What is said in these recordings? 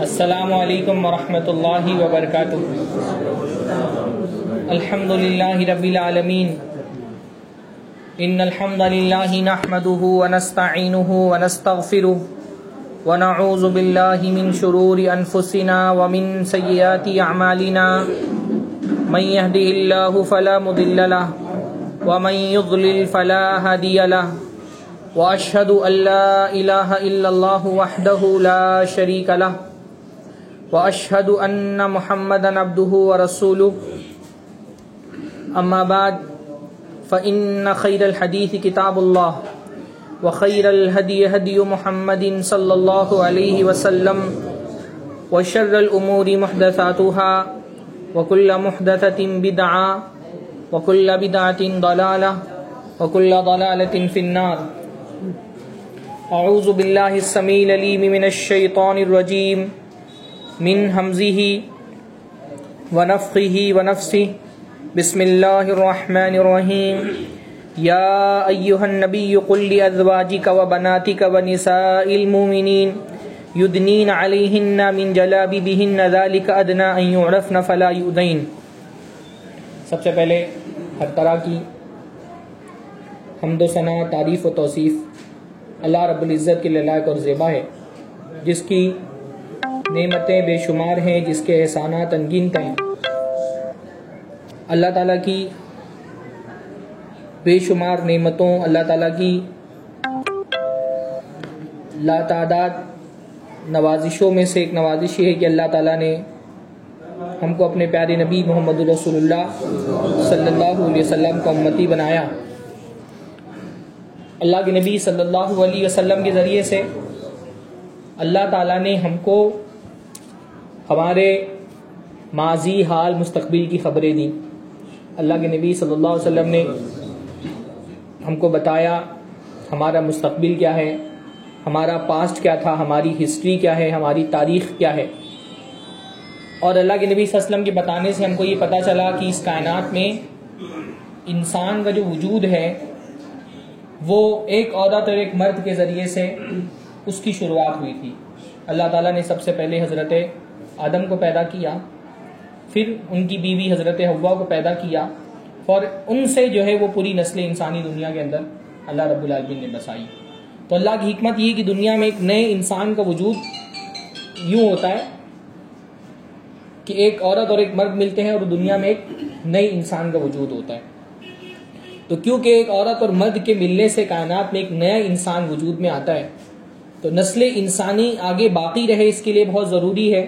السلام علیکم ورحمۃ اللہ وبرکاتہ۔ الحمد للہ رب العالمین۔ ان الحمد للہ نحمده ونستعینه ونستغفره ونعوذ باللہ من شرور انفسنا ومن سیئات اعمالنا۔ من يهده الله فلا مضل له، ومن يضلل فلا هادي له۔ واشهد ان لا اله الا الله وحده لا شريك له واشهد ان محمدا عبده ورسوله. اما بعد فان خير الحديث كتاب الله وخير الهدي هدي محمد صلى الله عليه وسلم وشر الامور محدثاتها وكل محدثه بدعه وكل بدعه ضلاله وكل ضلاله في النار. اعوذ باللہ السمیع العلیم من الشیطان الرجیم من حمزه ونفخه ونفسه بسم اللہ الرحمن الرحیم یا ایہا النبی قل لأزواجک وبناتک ونساء المؤمنین یدنین علیہن من جلابیبہن ذالک ادنا ان یعرفن فلا یؤذین سب سے پہلے ہر طرح کی حمد و ثنا تعریف و توصیف اللہ رب العزت کے لائق اور زیبا ہے، جس کی نعمتیں بے شمار ہیں، جس کے احسانات انگنت ہیں۔ اللہ تعالیٰ کی بے شمار نعمتوں، اللہ تعالیٰ کی لا تعداد نوازشوں میں سے ایک نوازش یہ ہے کہ اللہ تعالیٰ نے ہم کو اپنے پیارے نبی محمد رسول اللہ صلی اللہ علیہ وسلم کا امتی بنایا۔ اللہ کے نبی صلی اللہ علیہ وسلم کے ذریعے سے اللہ تعالیٰ نے ہم کو ہمارے ماضی حال مستقبل کی خبریں دیں۔ اللہ کے نبی صلی اللہ علیہ وسلم نے ہم کو بتایا ہمارا مستقبل کیا ہے، ہمارا پاسٹ کیا تھا، ہماری ہسٹری کیا ہے، ہماری تاریخ کیا ہے۔ اور اللہ کے نبی صلی اللہ علیہ وسلم کے بتانے سے ہم کو یہ پتہ چلا کہ اس کائنات میں انسان کا جو وجود ہے وہ ایک عورت اور ایک مرد کے ذریعے سے اس کی شروعات ہوئی تھی۔ اللہ تعالیٰ نے سب سے پہلے حضرت آدم کو پیدا کیا، پھر ان کی بیوی حضرت ہوا کو پیدا کیا، اور ان سے جو ہے وہ پوری نسل انسانی دنیا کے اندر اللہ رب العالمین نے بسائی۔ تو اللہ کی حکمت یہ کہ دنیا میں ایک نئے انسان کا وجود یوں ہوتا ہے کہ ایک عورت اور ایک مرد ملتے ہیں اور دنیا میں ایک نئے انسان کا وجود ہوتا ہے۔ تو کیونکہ ایک عورت اور مرد کے ملنے سے کائنات میں ایک نیا انسان وجود میں آتا ہے۔ تو نسل انسانی آگے باقی رہے، اس کے لیے بہت ضروری ہے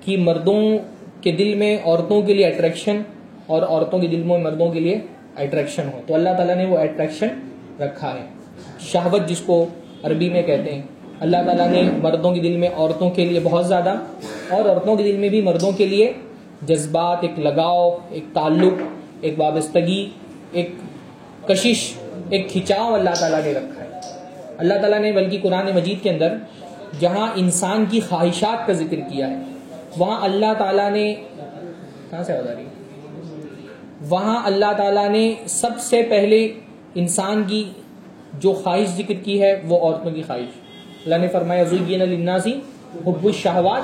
کہ مردوں کے دل میں عورتوں کے لیے اٹریکشن اور عورتوں کے دل میں مردوں کے لیے اٹریکشن ہو۔ تو اللہ تعالیٰ نے وہ اٹریکشن رکھا ہے۔ شہوت جس کو عربی میں کہتے ہیں۔ اللہ تعالیٰ نے مردوں کے دل میں عورتوں کے لیے بہت زیادہ اور عورتوں کے دل میں بھی مردوں کے لیے جذبات، ایک لگاؤ، ایک تعلق، ایک وابستگی، ایک کشش ایک کھچاؤ اللہ تعالیٰ نے رکھا ہے۔ اللہ تعالیٰ نے بلکہ قرآن مجید کے اندر جہاں انسان کی خواہشات کا ذکر کیا ہے، وہاں اللہ تعالیٰ نے کہاں سے رہی وہاں اللہ تعالیٰ نے سب سے پہلے انسان کی جو خواہش ذکر کی ہے، وہ عورتوں کی خواہش۔ اللہ نے فرمایا، زین الناسی حب الشہوات۔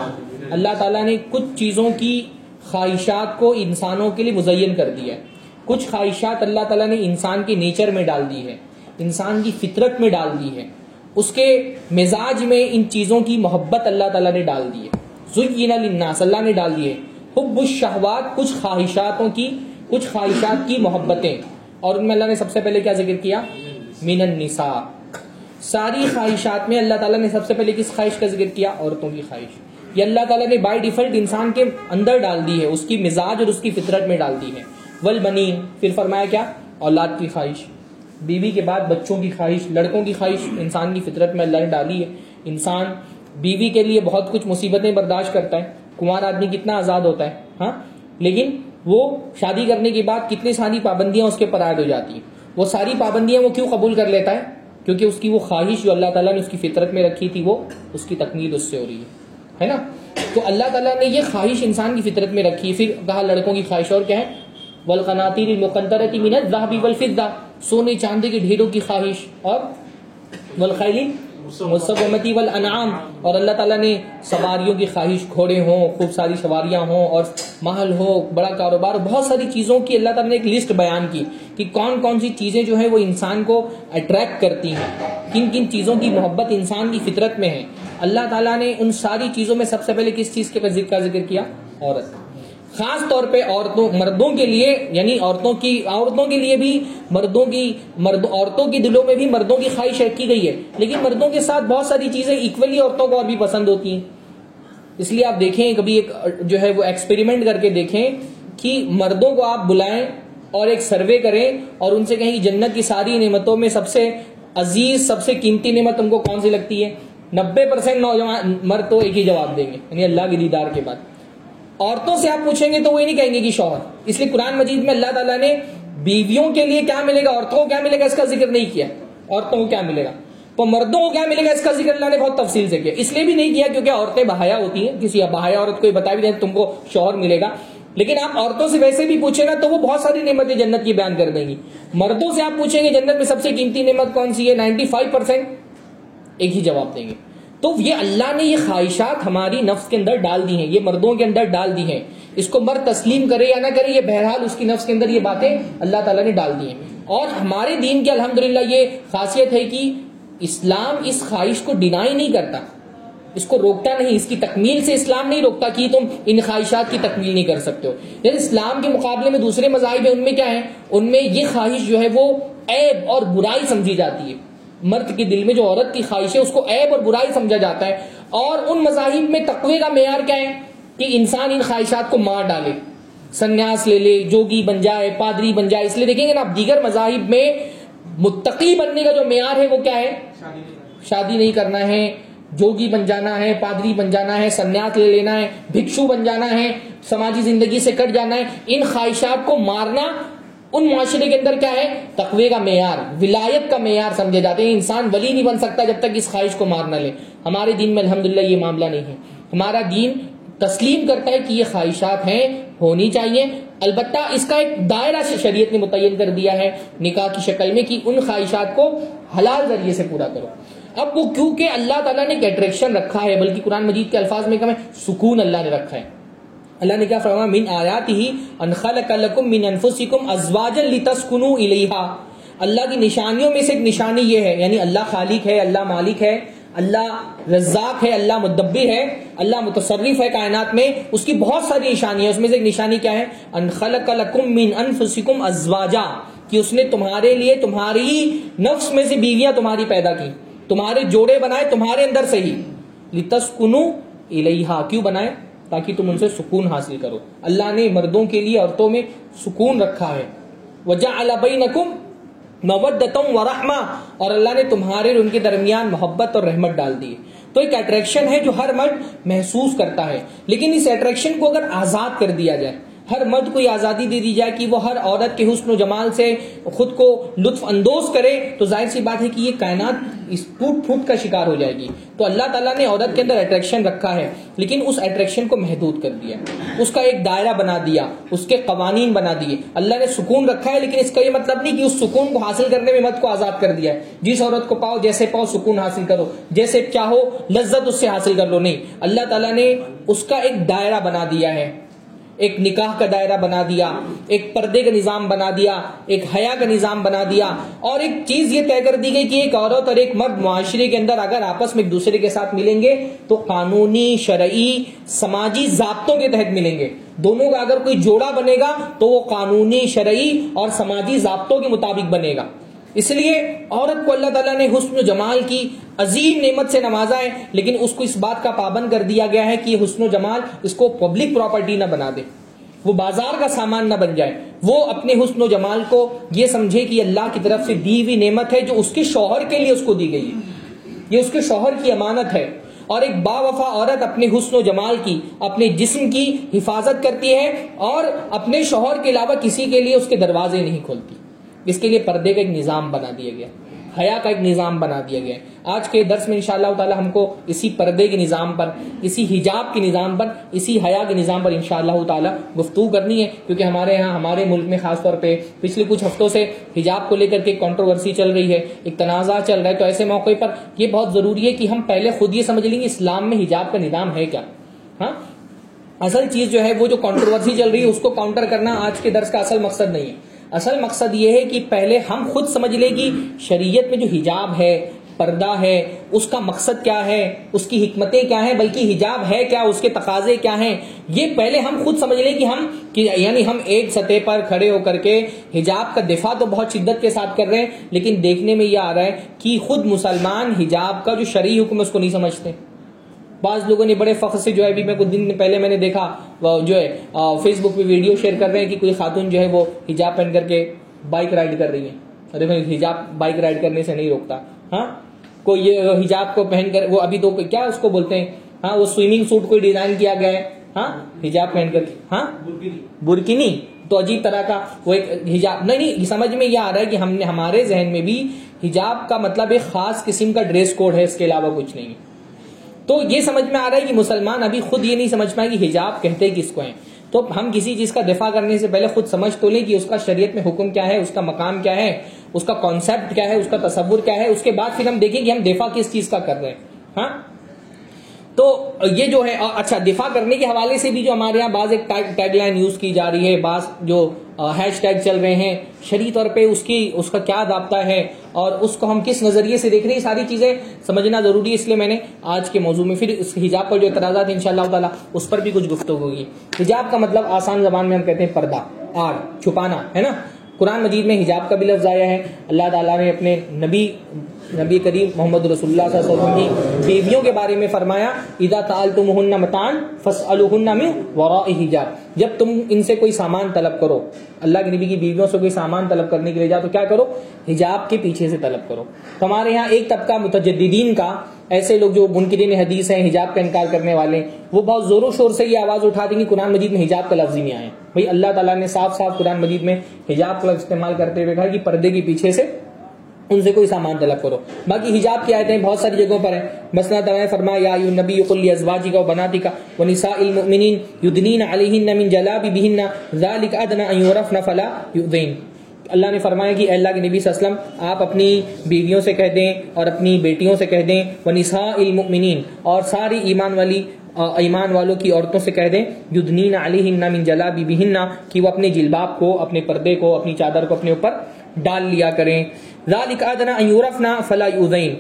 اللہ تعالیٰ نے کچھ چیزوں کی خواہشات کو انسانوں کے لیے مزین کر دیا ہے۔ کچھ خواہشات اللہ تعالیٰ نے انسان کے نیچر میں ڈال دی ہے انسان کی فطرت میں ڈال دی ہے اس کے مزاج میں ان چیزوں کی محبت اللہ تعالیٰ نے ڈال دی ہے۔ زین الناس اللہ نے ڈال دی ہے۔ حب الشہوات، کچھ خواہشاتوں کی، کچھ خواہشات کی محبتیں۔ اور ان میں اللہ نے سب سے پہلے کیا ذکر کیا؟ من النساء۔ ساری خواہشات میں اللہ تعالیٰ نے سب سے پہلے کس خواہش کا ذکر کیا؟ عورتوں کی خواہش۔ یہ اللہ تعالیٰ نے بائی ڈیفالٹ انسان کے اندر ڈال دی ہے، اس کی مزاج اور اس کی فطرت میں ڈال دی ہے۔ ولبنین پھر فرمایا کیا؟ اولاد کی خواہش۔ بیوی کے بعد بچوں کی خواہش، لڑکوں کی خواہش۔ انسان کی فطرت میں اللہ نے ڈالی ہے۔ انسان بیوی کے لیے بہت کچھ مصیبتیں برداشت کرتا ہے۔ کمار آدمی کتنا آزاد ہوتا ہے ہاں؟ لیکن وہ شادی کرنے کے بعد کتنی ساری پابندیاں اس کے پر عائد ہو جاتی ہیں۔ وہ ساری پابندیاں وہ کیوں قبول کر لیتا ہے؟ کیونکہ اس کی وہ خواہش جو اللہ تعالیٰ نے اس کی فطرت میں رکھی تھی، وہ اس کی تکمیل اس سے ہو رہی ہے۔ نا؟ تو اللہ تعالیٰ نے یہ خواہش انسان کی فطرت میں رکھی۔ ہے پھر کہا لڑکوں کی خواہش اور کیا ہے؟ ولقناطیر المقنطرتی من الذهب والفضه سونے چاندی کے ڈھیروں کی خواہش، اور والخیل مصمتی والانعام، اور اللہ تعالیٰ نے سواریوں کی خواہش، گھوڑے ہوں، خوب ساری سواریاں ہوں، اور محل ہو، بڑا کاروبار بہت ساری چیزوں کی اللہ تعالیٰ نے ایک لسٹ بیان کی کہ کون کون سی چیزیں جو ہیں وہ انسان کو اٹریکٹ کرتی ہیں، کن کن چیزوں کی محبت انسان کی فطرت میں ہے۔ اللہ تعالیٰ نے ان ساری چیزوں میں سب سے پہلے کس چیز کے ذکر کا ذکر کیا؟ عورت۔ خاص طور پہ عورتوں، مردوں کے لیے یعنی عورتوں کی، عورتوں کے لیے بھی مردوں کی، مرد، عورتوں کی دلوں میں بھی مردوں کی خواہش رکھی گئی ہے۔ لیکن مردوں کے ساتھ بہت ساری چیزیں ایکولی عورتوں کو اور بھی پسند ہوتی ہیں۔ اس لیے آپ دیکھیں، کبھی ایک، جو ہے وہ ایکسپیریمنٹ کر کے دیکھیں کہ مردوں کو آپ بلائیں اور ایک سروے کریں اور ان سے کہیں کہ جنت کی ساری نعمتوں میں سب سے عزیز، سب سے قیمتی نعمت تم کو کون سی لگتی ہے؟ نبے پرسینٹ نوجوان مرد تو ایک ہی جواب دیں گے یعنی اللہ کے دیدار کے بعد۔ عورتوں سے آپ پوچھیں گے تو وہ نہیں کہیں گے کہ شوہر۔ اس لیے قرآن مجید میں اللہ تعالیٰ نے بیویوں کے لیے کیا ملے گا؟ عورتوں کو کیا ملے گا؟ اس کا ذکر نہیں کیا۔ عورتوں کو کیا ملے گا؟ تو مردوں کو کیا ملے گا؟ اس کا ذکر اللہ نے بہت تفصیل سے کیا۔ اس لیے بھی نہیں کیا کیونکہ عورتیں بہایا ہوتی ہیں۔ کسی بہایا عورت کو بتا بھی دیں تم کو شوہر ملے گا۔ لیکن آپ عورتوں سے ویسے بھی پوچھیں گا تو وہ بہت ساری نعمتیں جنت کی بیان کر دیں گی۔ مردوں سے آپ پوچھیں گے جنت میں سب سے قیمتی نعمت کون سی ہے؟ نائنٹی فائیو پرسینٹ ایک ہی جواب دیں گے۔ تو یہ اللہ نے یہ خواہشات ہماری نفس کے اندر ڈال دی ہیں، یہ مردوں کے اندر ڈال دی ہیں۔ اس کو مرد تسلیم کرے یا نہ کرے، یہ بہرحال اس کی نفس کے اندر یہ باتیں اللہ تعالیٰ نے ڈال دی ہیں۔ اور ہمارے دین کے الحمدللہ یہ خاصیت ہے کہ اسلام اس خواہش کو ڈینائی نہیں کرتا۔ اس کو روکتا نہیں، اس کی تکمیل سے اسلام نہیں روکتا کہ تم ان خواہشات کی تکمیل نہیں کر سکتے ہو۔ یعنی اسلام کے مقابلے میں دوسرے مذاہب ہیں، ان میں کیا ہے ان میں یہ خواہش جو ہے وہ عیب اور برائی سمجھی جاتی ہے۔ مرد کے دل میں جو عورت کی خواہش ہے، اس کو عیب اور برائی سمجھا جاتا ہے۔ اور ان مذاہب میں تقوی کا معیار کیا ہے؟ کہ انسان ان خواہشات کو مار ڈالے۔ سنیاس لے لے، جوگی بن جائے، پادری بن جائے۔ اس لیے دیکھیں گے نا دیگر مذاہب میں متقی بننے کا جو معیار ہے، وہ کیا ہے؟ شادی نہیں کرنا ہے۔ جوگی بن جانا ہے، پادری بن جانا ہے سنیاس لے لینا ہے، بھکشو بن جانا ہے، سماجی زندگی سے کٹ جانا ہے۔ ان خواہشات کو مارنا ان معاشرے کے اندر کیا ہے؟ تقوی کا معیار، ولایت کا معیار سمجھے جاتے ہیں۔ انسان ولی نہیں بن سکتا جب تک اس خواہش کو مار نہ لے۔ ہمارے دین میں الحمدللہ یہ معاملہ نہیں ہے۔ ہمارا دین تسلیم کرتا ہے کہ یہ خواہشات ہیں، ہونی چاہیے۔ البتہ اس کا ایک دائرہ شریعت نے متعین کر دیا ہے نکاح کی شکل میں کہ ان خواہشات کو حلال ذریعے سے پورا کرو۔ اب وہ کیونکہ اللہ تعالیٰ نے ایک اٹریکشن رکھا ہے، بلکہ قرآن مجید کے الفاظ میں کم ہے، سکون اللہ نے رکھا ہے۔ اللہ نے کیا فرمایا؟ من آیات ہی ان خلق لکم من انفسکم ازواجا لتسکنوا الیہا اللہ کی نشانیوں میں سے ایک نشانی یہ ہے یعنی اللہ خالق ہے، اللہ مالک ہے، اللہ رزاق ہے، اللہ مدبر ہے، اللہ متصرف ہے کائنات میں۔ اس کی بہت ساری نشانی اس میں سے ایک نشانی کیا ہے؟ ان خلق لکم من انفسکم ازواجا کہ اس نے تمہارے لیے تمہاری نفس میں سے بیویاں تمہاری پیدا کی، تمہارے جوڑے بنائے، تمہارے اندر سے ہی۔ لتسکنوا الیہا کیوں بنائے؟ تاکہ تم ان سے سکون حاصل کرو۔ اللہ نے مردوں کے لیے عورتوں میں سکون رکھا ہے۔ وجہ بینکم مودتم ورحمہ اور اللہ نے تمہارے اور ان کے درمیان محبت اور رحمت ڈال دی تو ایک اٹریکشن ہے جو ہر مرد محسوس کرتا ہے۔ لیکن اس اٹریکشن کو اگر آزاد کر دیا جائے ہر مرد کو یہ آزادی دے دی جائے کہ وہ ہر عورت کے حسن و جمال سے خود کو لطف اندوز کرے، تو ظاہر سی بات ہے کہ یہ کائنات اس ٹوٹ پھوٹ کا شکار ہو جائے گی۔ تو اللہ تعالیٰ نے عورت کے اندر اٹریکشن رکھا ہے، لیکن اس اٹریکشن کو محدود کر دیا۔ اس کا ایک دائرہ بنا دیا، اس کے قوانین بنا دیے۔ اللہ نے سکون رکھا ہے، لیکن اس کا یہ مطلب نہیں کہ اس سکون کو حاصل کرنے میں مرد کو آزاد کر دیا ہے۔ جس عورت کو پاؤ، جیسے پاؤ سکون حاصل کرو، جیسے چاہو، لذت اس سے حاصل کر لو۔ نہیں، اللہ تعالیٰ نے اس کا ایک دائرہ بنا دیا ہے۔ ایک نکاح کا دائرہ بنا دیا، ایک پردے کا نظام بنا دیا، ایک حیا کا نظام بنا دیا۔ اور ایک چیز یہ طے کر دی گئی کہ ایک عورت اور ایک مرد معاشرے کے اندر اگر آپس میں ایک دوسرے کے ساتھ ملیں گے تو قانونی، شرعی، سماجی ضابطوں کے تحت ملیں گے۔ دونوں کا اگر کوئی جوڑا بنے گا تو وہ قانونی، شرعی اور سماجی ضابطوں کے مطابق بنے گا۔ اس لیے عورت کو اللہ تعالیٰ نے حسن و جمال کی عظیم نعمت سے نوازا ہے، لیکن اس کو اس بات کا پابند کر دیا گیا ہے کہ یہ حسن و جمال اس کو پبلک پراپرٹی نہ بنا دے، وہ بازار کا سامان نہ بن جائے۔ وہ اپنے حسن و جمال کو یہ سمجھے کہ اللہ کی طرف سے دی ہوئی نعمت ہے جو اس کے شوہر کے لیے اس کو دی گئی ہے۔ یہ اس کے شوہر کی امانت ہے۔ اور ایک با وفا عورت اپنے حسن و جمال کی، اپنے جسم کی حفاظت کرتی ہے اور اپنے شوہر کے علاوہ کسی کے لیے اس کے دروازے نہیں کھولتی۔ اس کے لیے پردے کا ایک نظام بنا دیا گیا، حیا کا ایک نظام بنا دیا گیا۔ ہے آج کے درس میں انشاءاللہ تعالی ہم کو اسی پردے کے نظام پر، اسی حجاب کے نظام پر، اسی حیا کے نظام پر انشاءاللہ تعالی گفتگو کرنی ہے، کیونکہ ہمارے ہاں ہمارے ملک میں خاص طور پہ پچھلے کچھ ہفتوں سے حجاب کو لے کر کے کانٹروورسی چل رہی ہے، ایک تنازع چل رہا ہے۔ تو ایسے موقع پر یہ بہت ضروری ہے کہ ہم پہلے خود یہ سمجھ لیں گے اسلام میں حجاب کا نظام ہے کیا۔ ہاں؟ اصل چیز جو ہے وہ جو کانٹروورسی چل رہی ہے، اس کو کاؤنٹر کرنا آج کے درس کا اصل مقصد نہیں ہے۔ اصل مقصد یہ ہے کہ پہلے ہم خود سمجھ لیں کہ شریعت میں جو حجاب ہے، پردہ ہے، اس کا مقصد کیا ہے، اس کی حکمتیں کیا ہیں، بلکہ حجاب ہے کیا، اس کے تقاضے کیا ہیں؟ یہ پہلے ہم خود سمجھ لیں کہ ہم کہ یعنی ہم ایک سطح پر کھڑے ہو کر کے حجاب کا دفاع تو بہت شدت کے ساتھ کر رہے ہیں، لیکن دیکھنے میں یہ آ رہا ہے کہ خود مسلمان حجاب کا جو شرعی حکم ہے، اس کو نہیں سمجھتے۔ بعض لوگوں نے بڑے فخر سے جو ہے ابھی میں کچھ دن پہلے میں نے دیکھا جو ہے فیس بک پہ ویڈیو شیئر کر رہے ہیں کہ کوئی خاتون جو ہے وہ حجاب پہن کر کے بائک رائڈ کر رہی ہے۔ دیکھو حجاب بائک رائڈ کرنے سے نہیں روکتا۔ ہاں؟ کوئی یہ حجاب کو پہن کر، وہ ابھی تو کیا اس کو بولتے ہیں؟ ہاں وہ سوئمنگ سوٹ کو ڈیزائن کیا گیا ہے۔ ہاں؟ حجاب پہن کر ہاں؟ برکنی تو عجیب طرح کا وہ ایک حجاب، نہیں نہیں، سمجھ میں یہ آ رہا ہے کہ ہم نے، ہمارے ذہن میں بھی حجاب کا مطلب ایک خاص قسم کا ڈریس کوڈ ہے، اس کے علاوہ کچھ نہیں تو یہ سمجھ میں آ رہا ہے کہ مسلمان ابھی خود یہ نہیں سمجھ پائے کہ حجاب کہتے کس کو ہیں۔ تو ہم کسی چیز کا دفاع کرنے سے پہلے خود سمجھ تو لیں کہ اس کا شریعت میں حکم کیا ہے، اس کا مقام کیا ہے، اس کا کانسیپٹ کیا ہے، اس کا تصور کیا ہے۔ اس کے بعد پھر ہم دیکھیں کہ ہم دفاع کس چیز کا کر رہے ہیں۔ ہاں؟ تو یہ جو ہے اچھا دفاع کرنے کے حوالے سے بھی جو ہمارے یہاں بعض ایک ٹیگ لائن یوز کی جا رہی ہے، بعض جو ہیش ٹیگ چل رہے ہیں، شریع طور پہ اس کی، اس کا کیا ضابطہ ہے اور اس کو ہم کس نظریے سے دیکھ رہے ہیں ساری چیزیں سمجھنا ضروری ہے، اس لیے میں نے آج کے موضوع میں پھر اس حجاب پر جو اعتراضات ہیں ان شاء اللہ تعالیٰ، اس پر بھی کچھ گفتگو ہوگی۔ حجاب کا مطلب آسان زبان میں ہم کہتے ہیں پردہ آگ چھپانا، ہے نا؟ قرآن مجید میں حجاب کا بھی لفظ آیا ہے۔ اللہ تعالیٰ نے اپنے نبی نبی کریم محمد رسول اللہ صلی اللہ علیہ وسلم کی بیویوں کے بارے میں فرمایا، اذا تعالتمہن متان فاسألوہن من وراء حجاب جب تم ان سے کوئی سامان طلب کرو، اللہ کے نبی کی بیویوں سے کوئی سامان طلب کرنے کے لیے جا تو کیا کرو؟ حجاب کے پیچھے سے طلب کرو۔ تو ہمارے یہاں ایک طبقہ متجددین کا، ایسے لوگ جو منکرین حدیث ہیں، حجاب کا انکار کرنے والے، وہ بہت زور و شور سے یہ آواز اٹھا دیں گے قرآن مجید میں حجاب کا لفظ ہی نہیں آئے بھائی، اللہ تعالیٰ نے صاف صاف قرآن مجید میں حجاب کا لفظ استعمال کرتے ہوئے کہا کہ پردے کے پیچھے سے ان سے کوئی سامان طلب کرو۔ باقی حجاب کی آیتیں بہت ساری جگہوں پر ہیں۔ مثلا تعالیٰ فرمایا، یا نبی قل ازواجی کا بناتی کا ونساء المؤمنین یدنین علیہن من جلابیبہن ذالک ادنا ان یعرفن فلا یؤذین۔ اللہ نے فرمایا کہ اللہ کے نبی صلی اللہ علیہ وسلم، آپ اپنی بیویوں سے کہہ دیں اور اپنی بیٹیوں سے کہہ دیں ونساء المؤمنین اور ساری ایمان والی ایمان والوں کی عورتوں سے کہہ دیں، یدنین علیہن من جلابیبہن کہ وہ اپنے جلباب کو، اپنے پردے کو، اپنی چادر کو اپنے اوپر ڈال لیا کریں۔ ذالک ادنا ان فلا یؤذین۔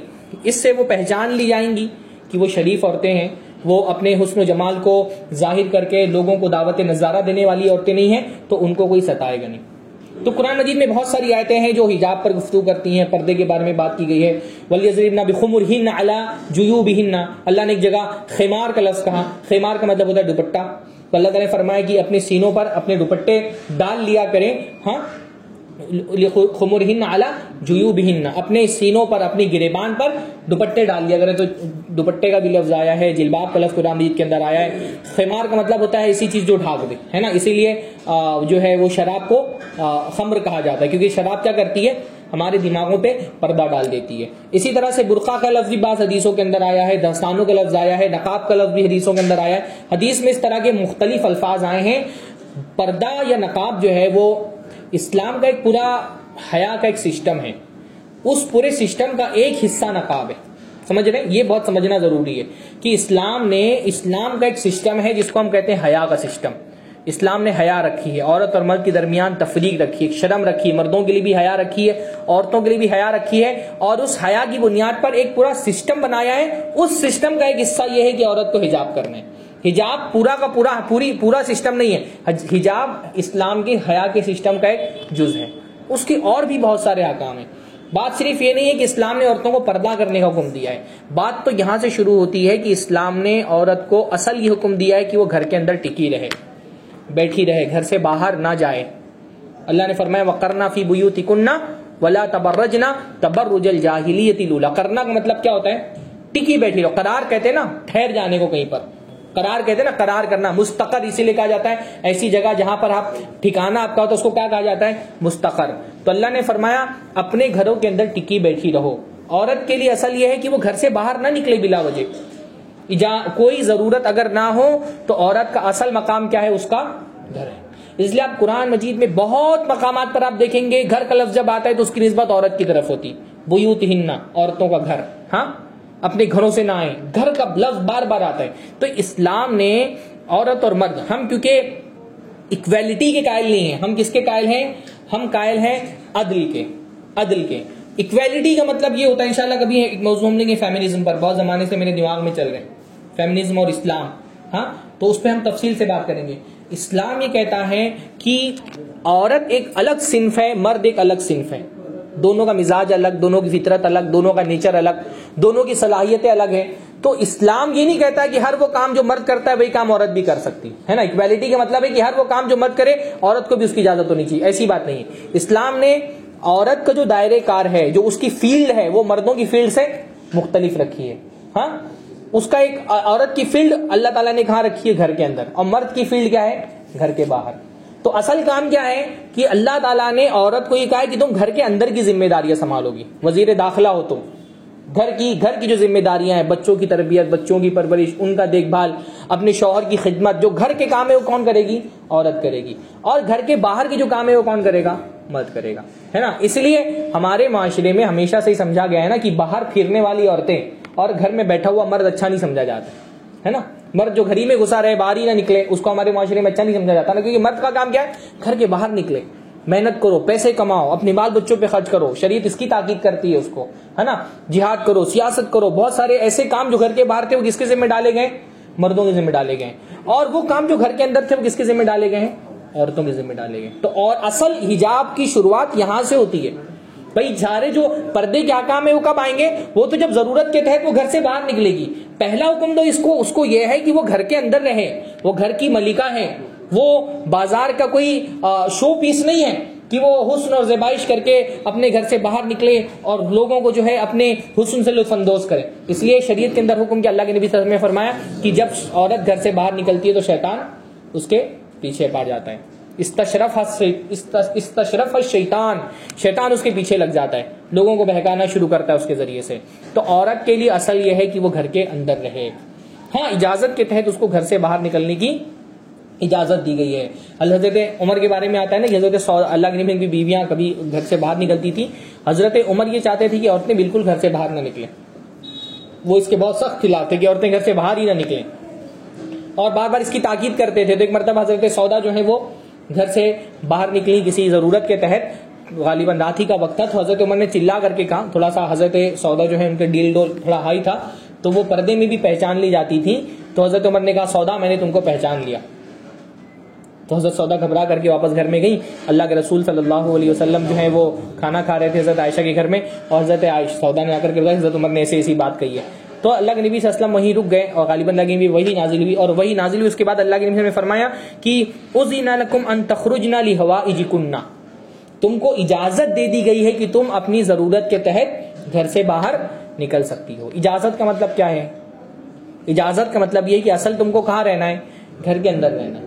اس سے وہ پہچان لی جائیں گی کہ وہ شریف عورتیں ہیں۔ وہ اپنے حسن و جمال کو ظاہر کر کے لوگوں کو دعوت نظارہ دینے والی عورتیں نہیں ہیں، تو ان کو کوئی ستائے گا نہیں۔ تو قرآن مجید میں بہت ساری آیتیں ہیں جو حجاب پر گفتگو کرتی ہیں، پردے کے بارے میں بات کی گئی ہے۔ ولیزربنا بخمرہن علی جیوبہن اللہ نے ایک جگہ خیمار کا لفظ کہا۔ خیمار کا مطلب ہوتا ہے دوپٹہ۔ تو اللہ تعالیٰ نے فرمایا کہ اپنے سینوں پر اپنے دوپٹے ڈال لیا کریں۔ ہاں خمرہن علی جیوبہن اپنے سینوں پر، اپنی گریبان پر دوپٹے ڈال لیا کریں تو دوپٹے کا بھی لفظ آیا ہے، جلباب کا لفظ قرآن مجید کے اندر آیا ہے۔ خیمار کا مطلب ہوتا ہے، اسی چیز جو ڈھاک دے، ہے نا؟ اسی لیے جو ہے وہ شراب کو خمر کہا جاتا ہے۔ کیونکہ شراب کیا کرتی ہے؟ ہمارے دماغوں پہ پردہ ڈال دیتی ہے۔ اسی طرح سے برقع کا لفظ بھی بعض حدیثوں کے اندر آیا ہے دستانوں کا لفظ آیا ہے، نقاب کا لفظ بھی حدیثوں کے اندر آیا ہے۔ حدیث میں اس طرح کے مختلف الفاظ آئے ہیں۔ پردہ یا نقاب جو ہے وہ اسلام کا ایک پورا حیا کا ایک سسٹم ہے۔ اس پورے سسٹم کا ایک حصہ نقاب ہے۔ سمجھ رہے ہیں؟ یہ بہت سمجھنا ضروری ہے کہ اسلام نے، اسلام کا ایک سسٹم ہے جس کو ہم کہتے ہیں حیا کا سسٹم۔ اسلام نے حیا رکھی ہے، عورت اور مرد کے درمیان تفریق رکھی ہے شرم رکھی ہے، مردوں کے لیے بھی حیا رکھی ہے، عورتوں کے لیے بھی حیا رکھی ہے۔ اور اس حیا کی بنیاد پر ایک پورا سسٹم بنایا ہے۔ اس سسٹم کا ایک حصہ یہ ہے کہ عورت کو حجاب کرنا ہے۔ حجاب پورا کا پورا، پوری، پورا سسٹم نہیں ہے۔ حجاب اسلام کی حیا کے سسٹم کا ایک جز ہے۔ اس کے اور بھی بہت سارے احکام ہیں۔ بات صرف یہ نہیں ہے کہ اسلام نے عورتوں کو پردہ کرنے کا حکم دیا ہے۔ بات تو یہاں سے شروع ہوتی ہے کہ اسلام نے عورت کو اصل یہ حکم دیا ہے کہ وہ گھر کے اندر ٹکی رہے، بیٹھی رہے، گھر سے باہر نہ جائے۔ اللہ نے فرمایا، وقرنا فی بیوتی کننا ولا تبرجنا تبرج الجاہلیت لولا کرنا کا مطلب کیا ہوتا ہے؟ ٹکی بیٹھی رہو۔ قرار کہتے ہیں نا، ٹھہر جانے کو کہیں پر۔ قرار کہتے ہیں نا، قرار کرنا مستقر اسی لیے کہا جاتا ہے۔ ایسی جگہ جہاں پر آپ ٹھکانا آپ کا تو اس کو کیا کہا جاتا ہے؟ مستقر۔ تو اللہ نے فرمایا، اپنے گھروں کے اندر ٹکی بیٹھی رہو۔ عورت کے لیے اصل یہ ہے کہ وہ گھر سے باہر نہ نکلے بلا وجہ۔ کوئی ضرورت اگر نہ ہو تو عورت کا اصل مقام کیا ہے؟ اس کا گھر ہے۔ اس لیے آپ قرآن مجید میں بہت مقامات پر آپ دیکھیں گے، گھر کا لفظ جب آتا ہے تو اس کی نسبت عورت کی طرف ہوتی۔ بوت ہننا عورتوں کا گھر۔ ہاں؟ اپنے گھروں سے نہ آئے گھر کا لفظ بار بار آتا ہے۔ تو اسلام نے عورت اور مرد، ہم کیونکہ اکویلٹی کے قائل نہیں ہیں۔ ہم کس کے قائل ہیں؟ ہم قائل ہیں عدل کے عدل کے۔ اکویلٹی کا مطلب یہ ہوتا ہے، انشاءاللہ کبھی ایک موضوع ہم لیں گے فیمنزم پر۔ بہت زمانے سے میرے دماغ میں چل رہے ہیں۔ فیمنزم اور اسلام ہاں؟ تو اس پہ ہم تفصیل سے بات کریں گے۔ اسلام یہ کہتا ہے کہ عورت ایک الگ صنف ہے، مرد ایک الگ صنف ہے۔ دونوں کا مزاج الگ، دونوں کی فطرت الگ، دونوں کا نیچر الگ، دونوں کی صلاحیتیں الگ ہیں۔ تو اسلام یہ نہیں کہتا کہ ہر وہ کام جو مرد کرتا ہے وہی کام عورت بھی کر سکتی۔ ہے نا؟ اکویلٹی کا مطلب ہے کہ ہر وہ کام جو مرد کرے، عورت کو بھی اس کی اجازت ہونی چاہیے۔ ایسی بات نہیں اسلام نے عورت کا جو دائرے کار ہے، جو اس کی فیلڈ ہے، وہ مردوں کی فیلڈ سے مختلف رکھی ہے۔ ہاں؟ اس کا ایک، عورت کی فیلڈ اللہ تعالیٰ نے کہاں رکھی ہے؟ گھر کے اندر۔ اور مرد کی فیلڈ کیا ہے؟ گھر کے باہر۔ تو اصل کام کیا ہے کہ اللہ تعالیٰ نے عورت کو یہ کہا ہے کہ تم گھر کے اندر کی ذمہ داریاں سنبھالو گی۔ وزیر داخلہ ہو تو گھر کی گھر کی جو ذمہ داریاں ہیں، بچوں کی تربیت، بچوں کی پرورش، ان کا دیکھ بھال، اپنے شوہر کی خدمت، جو گھر کے کام ہے وہ کون کرے گی؟ عورت کرے گی۔ اور گھر کے باہر کی جو کام ہے وہ کون کرے گا؟ مرد کرے گا۔ ہے نا؟ اس لیے ہمارے معاشرے میں ہمیشہ سے ہی سمجھا گیا ہے نا کہ باہر پھرنے والی عورتیں اور گھر میں بیٹھا ہوا مرد اچھا نہیں سمجھا جاتا۔ ہے نا؟ مرد جو گھر ہی میں گھسا رہے، باہر ہی نہ نکلے، اس کو ہمارے معاشرے میں اچھا نہیں سمجھا جاتا۔ نا کیونکہ مرد کا کام کیا ہے؟ گھر کے باہر نکلے۔ محنت کرو، پیسے کماؤ، اپنے بال بچوں پہ خرچ کرو۔ شریعت اس کی تاکید کرتی ہے اس کو، ہے نا؟ جہاد کرو، سیاست کرو۔ بہت سارے ایسے کام جو گھر کے باہر تھے، وہ کس کے ذمہ ڈالے گئے؟ مردوں کے ذمہ ڈالے گئے۔ اور وہ کام جو گھر کے اندر تھے، وہ کس کے ذمہ ڈالے گئے؟ ہیں عورتوں کے ذمہ ڈالے گئے۔ تو اور اصل حجاب کی شروعات یہاں سے ہوتی ہے۔ بھائی سارے جو پردے کیا کام ہے وہ کب آئیں گے؟ وہ تو جب ضرورت کے تحت وہ گھر سے باہر نکلے گی۔ پہلا حکم تو اس کو اس کو یہ ہے کہ وہ گھر کے اندر رہے وہ گھر کی ملکہ ہے وہ بازار کا کوئی شو پیس نہیں ہے کہ وہ حسن اور زیبائش کر کے اپنے گھر سے باہر نکلے اور لوگوں کو جو ہے اپنے حسن سے لطف اندوز کرے۔ اس لیے شریعت کے اندر حکم کہ اللہ کے نبی صلی اللہ علیہ وسلم نے فرمایا کہ جب عورت گھر سے باہر نکلتی ہے تو شیطان اس کے پیچھے پڑ جاتا ہے۔ استشرف استشرف شیطان شیطان اس کے پیچھے لگ جاتا ہے۔ لوگوں کو بہکانا شروع کرتا ہے اس کے ذریعے سے۔ تو عورت کے لیے اصل یہ ہے کہ وہ گھر کے اندر رہے۔ ہاں اجازت کے تحت اس کو گھر سے باہر نکلنے کی اجازت دی گئی ہے۔ حضرت عمر کے بارے میں آتا ہے نا حضرت اللہ کے نبی کی بیویاں کبھی گھر سے باہر نکلتی تھی حضرت عمر یہ چاہتے تھے کہ عورتیں بالکل گھر سے باہر نہ نکلیں۔ وہ اس کے بہت سخت خلاف تھے کہ عورتیں گھر سے باہر ہی نہ نکلیں۔ اور بار بار اس کی تاکید کرتے تھے۔ تو ایک مرتبہ حضرت سودا جو ہے وہ گھر سے باہر نکلی کسی ضرورت کے تحت، غالباً رات ہی کا وقت تھا، تو حضرت عمر نے چلا کر کے کہا، تھوڑا سا حضرت سودا جو ہے ان کے ڈیل ڈول تھوڑا ہائی تھا، تو وہ پردے میں بھی پہچان لی جاتی تھی، تو حضرت عمر نے کہا، سودا میں نے تم کو پہچان لیا۔ تو حضرت سودا گھبرا کر کے واپس گھر میں گئی۔ اللہ کے رسول صلی اللہ علیہ وسلم جو ہے وہ کھانا کھا رہے تھے حضرت عائشہ کے گھر میں، اور حضرت عائشہ سودا نے آ کر کے حضرت عمر نے ایسی ایسی بات کہی ہے۔ تو اللہ کے نبی صلی اللہ علیہ وسلم وہیں رک گئے اور غالباً لگے بھی وہی نازل ہوئی اور وہی نازل ہوئی. اس کے بعد اللہ کے نبی نے فرمایا کہ اذن لکم ان تخرجنا لهوائجکنا تم کو اجازت دے دی گئی ہے کہ تم اپنی ضرورت کے تحت گھر سے باہر نکل سکتی ہو۔ اجازت کا مطلب کیا ہے؟ اجازت کا مطلب یہ کہ اصل تم کو کہاں رہنا ہے؟ گھر کے اندر رہنا ہے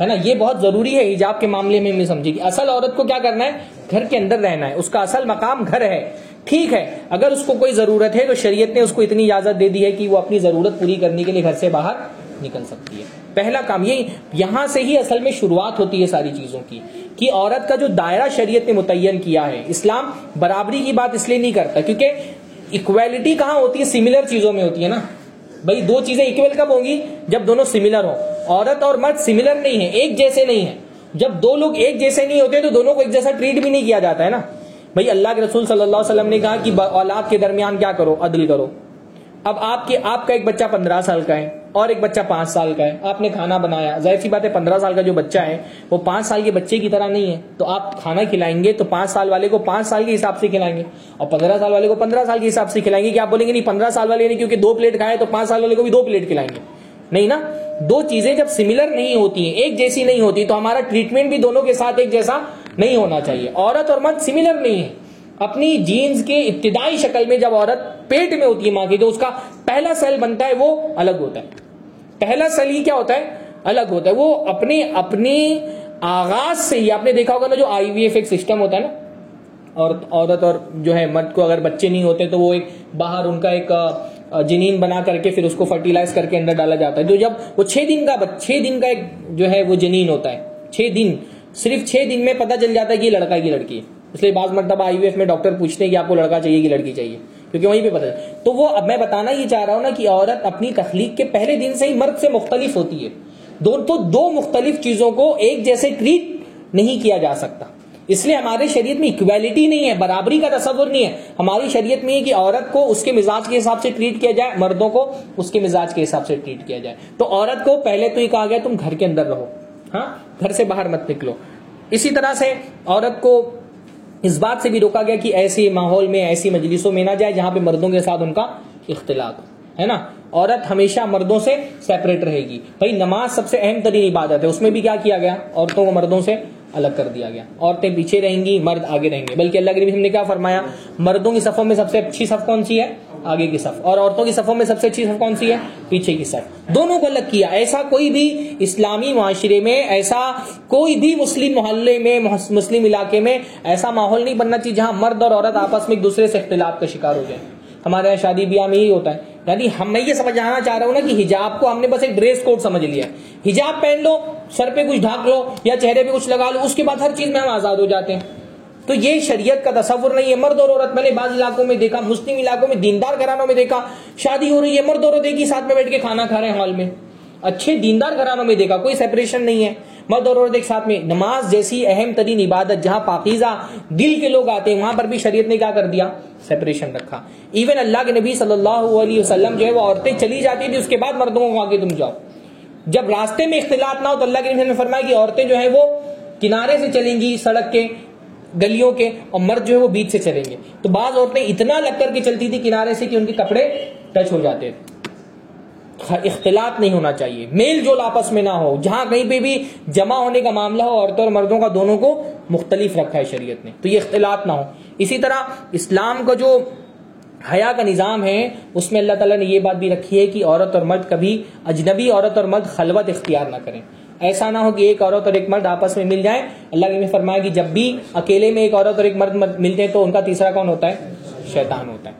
ہے نا؟ یہ بہت ضروری ہے حجاب کے معاملے میں سمجھے کہ اصل عورت کو کیا کرنا ہے؟ گھر کے اندر رہنا ہے۔ اس کا اصل مقام گھر ہے۔ ٹھیک ہے، اگر اس کو کوئی ضرورت ہے تو شریعت نے اس کو اتنی اجازت دے دی ہے کہ وہ اپنی ضرورت پوری کرنے کے لیے گھر سے باہر نکل سکتی ہے۔ پہلا کام یہ یہاں سے ہی اصل میں شروعات ہوتی ہے ساری چیزوں کی، کہ عورت کا جو دائرہ شریعت نے متعین کیا ہے، اسلام برابری کی بات اس لیے نہیں کرتا، کیونکہ اکویلٹی کہاں ہوتی ہے؟ سملر چیزوں میں ہوتی ہے نا۔ بھائی، دو چیزیں اکویل کب ہوں گی؟ جب دونوں سملر ہوں۔ عورت اور مرد سملر نہیں ہے ایک جیسے نہیں ہے جب دو لوگ ایک جیسے نہیں ہوتے تو دونوں کو ایک جیسا ٹریٹ بھی نہیں کیا جاتا، ہے نا؟ بھائی اللہ کے رسول صلی اللہ علیہ وسلم نے کہا کہ اولاد کے درمیان کیا کرو؟ عدل کرو۔ اب آپ کے آپ کا ایک بچہ پندرہ سال کا ہے اور ایک بچہ پانچ سال کا ہے۔ آپ نے کھانا بنایا۔ ظاہر سی بات ہے، پندرہ سال کا جو بچہ ہے، وہ پانچ سال کے بچے کی طرح نہیں ہے۔ تو آپ کھانا کھلائیں گے تو پانچ سال والے کو پانچ سال کے حساب سے کھلائیں گے۔ اور پندرہ سال والے کو پندرہ سال کے حساب سے کھلائیں گے۔ کہ آپ بولیں گے نہیں، پندرہ سال والے نہیں کیونکہ دو پلیٹ کھائے تو پانچ سال والے کو بھی دو پلیٹ کھلائیں گے۔ نہیں نا؟ دو چیزیں جب سملر نہیں ہوتی ہیں، ایک جیسی نہیں ہوتی، تو ہمارا ٹریٹمنٹ بھی دونوں کے ساتھ ایک جیسا نہیں ہونا چاہیے۔ عورت اور مرد سملر نہیں ہے۔ اپنی جینز کے ابتدائی شکل میں جب عورت پیٹ میں ہوتی ہے ماں کی، تو اس کا پہلا سیل بنتا ہے، وہ الگ ہوتا ہے۔ پہلا سلی کیا ہوتا ہے؟ الگ ہوتا ہے۔ وہ اپنے اپنے آغاز سے ہی، آپ نے دیکھا ہوگا نا جو آئی وی ایف ایک سسٹم ہوتا ہے نا۔ اور عورت اور جو ہے مرد کو اگر بچے نہیں ہوتے، تو وہ ایک باہر ان کا ایک جنین بنا کر کے پھر اس کو فرٹیلائز کر کے اندر ڈالا جاتا ہے۔ تو جب وہ چھ دن کا، چھ دن کا ایک جو ہے وہ جنین ہوتا ہے۔ چھ دن۔ صرف چھ دن میں پتہ چل جاتا ہے کہ یہ لڑکا کی لڑکی۔ ہے اس لیے بعض مرتبہ آئی وی ایف میں ڈاکٹر پوچھتے ہیں کہ آپ کو لڑکا چاہیے کہ لڑکی چاہیے، کیونکہ وہیں پہ پتہ تو وہ اب میں بتانا یہ چاہ رہا ہوں نا کہ عورت اپنی تخلیق کے پہلے دن سے ہی مرد سے مختلف ہوتی ہے۔ دو، تو دو مختلف چیزوں کو ایک جیسے ٹریٹ نہیں کیا جا سکتا۔ اس لیے ہمارے شریعت میں اکویلٹی نہیں ہے، برابری کا تصور نہیں ہے۔ ہماری شریعت میں یہ کہ عورت کو اس کے مزاج کے حساب سے ٹریٹ کیا جائے، مردوں کو اس کے مزاج کے حساب سے ٹریٹ کیا جائے۔ تو عورت کو پہلے تو یہ کہا گیا، تم گھر کے اندر رہو۔ ہاں گھر سے باہر مت نکلو۔ اسی طرح سے عورت کو اس بات سے بھی روکا گیا کہ ایسی ماحول میں، ایسی مجلسوں میں نہ جائے جہاں پہ مردوں کے ساتھ ان کا اختلاط ہو، ہے نا؟ عورت ہمیشہ مردوں سے سیپریٹ رہے گی۔ بھائی، نماز سب سے اہم ترین عبادت ہے۔ اس میں بھی کیا کیا گیا؟ عورتوں کو مردوں سے الگ کر دیا گیا۔ عورتیں پیچھے رہیں گی، مرد آگے رہیں گے۔ بلکہ اللہ کے نے کیا فرمایا؟ مردوں کی صفوں میں سب سے اچھی صف کون سی ہے؟ آگے کی صف۔ اور عورتوں کی صفوں میں سب سے اچھی صف کون سی ہے؟ پیچھے کی صف۔ دونوں کو الگ کیا۔ ایسا کوئی بھی اسلامی معاشرے میں، ایسا کوئی بھی مسلم محلے میں مسلم علاقے میں ایسا ماحول نہیں بننا چاہیے جہاں مرد اور عورت آپس میں ایک دوسرے سے اختلاف کا شکار ہو جائے ہمارے یہاں شادی بیاہ میں یہی ہوتا ہے۔ یعنی ہم میں یہ سمجھانا چاہ رہا ہوں نا کہ حجاب کو ہم نے بس ایک ڈریس کوڈ سمجھ لیا حجاب پہن لو، سر پہ کچھ ڈھاک لو یا چہرے پہ کچھ لگا لو، اس کے بعد ہر چیز میں ہم آزاد ہو جاتے ہیں۔ تو یہ شریعت کا تصور نہیں ہے۔ مرد اور عورت، میں نے بعض علاقوں میں دیکھا، مسلم علاقوں میں دیندار گھرانوں میں دیکھا۔ شادی ہو رہی ہے، مرد عورت ایک ہی ساتھ میں بیٹھ کے کھانا کھا رہے ہیں ہال میں۔ اچھے دیندار گھرانوں میں دیکھا، کوئی سیپریشن نہیں ہے۔ مرد اور عورت ایک ساتھ میں۔ نماز جیسی اہم ترین عبادت جہاں پاکیزہ دل کے لوگ آتے ہیں، وہاں پر بھی شریعت نے کیا کر دیا؟ سیپریشن رکھا۔ ایون اللہ کے نبی صلی اللہ علیہ وسلم جو ہے، وہ عورتیں چلی جاتی تھی اس کے بعد مردوں کو آگے تم جاؤ۔ جب راستے میں اختلاط نہ ہو تو اللہ کے نبی نے فرمایا کہ عورتیں جو ہیں، وہ کنارے سے چلیں گی سڑک کے۔ گلیوں کے اور مرد جو ہے وہ بیچ سے چلیں گے۔ تو بعض عورتیں اتنا لگ کر کے چلتی تھی کنارے سے کہ ان کے کپڑے ٹچ ہو جاتے۔ تھے اختلاط نہیں ہونا چاہیے۔ میل جول آپس میں نہ ہو۔ جہاں کہیں پہ بھی جمع ہونے کا معاملہ ہو، عورتوں اور مردوں کا دونوں کو مختلف رکھا ہے شریعت نے۔ تو یہ اختلاط نہ ہو۔ اسی طرح اسلام کا جو حیا کا نظام ہے، اس میں اللہ تعالیٰ نے یہ بات بھی رکھی ہے کہ عورت اور مرد کبھی اجنبی عورت اور مرد خلوت اختیار نہ کریں۔ ایسا نہ ہو کہ ایک عورت اور ایک مرد آپس میں مل جائیں۔ اللہ نے فرمایا کہ جب بھی اکیلے میں ایک عورت اور ایک مرد ملتے ہیں تو ان کا تیسرا کون ہوتا ہے؟ شیطان ہوتا ہے۔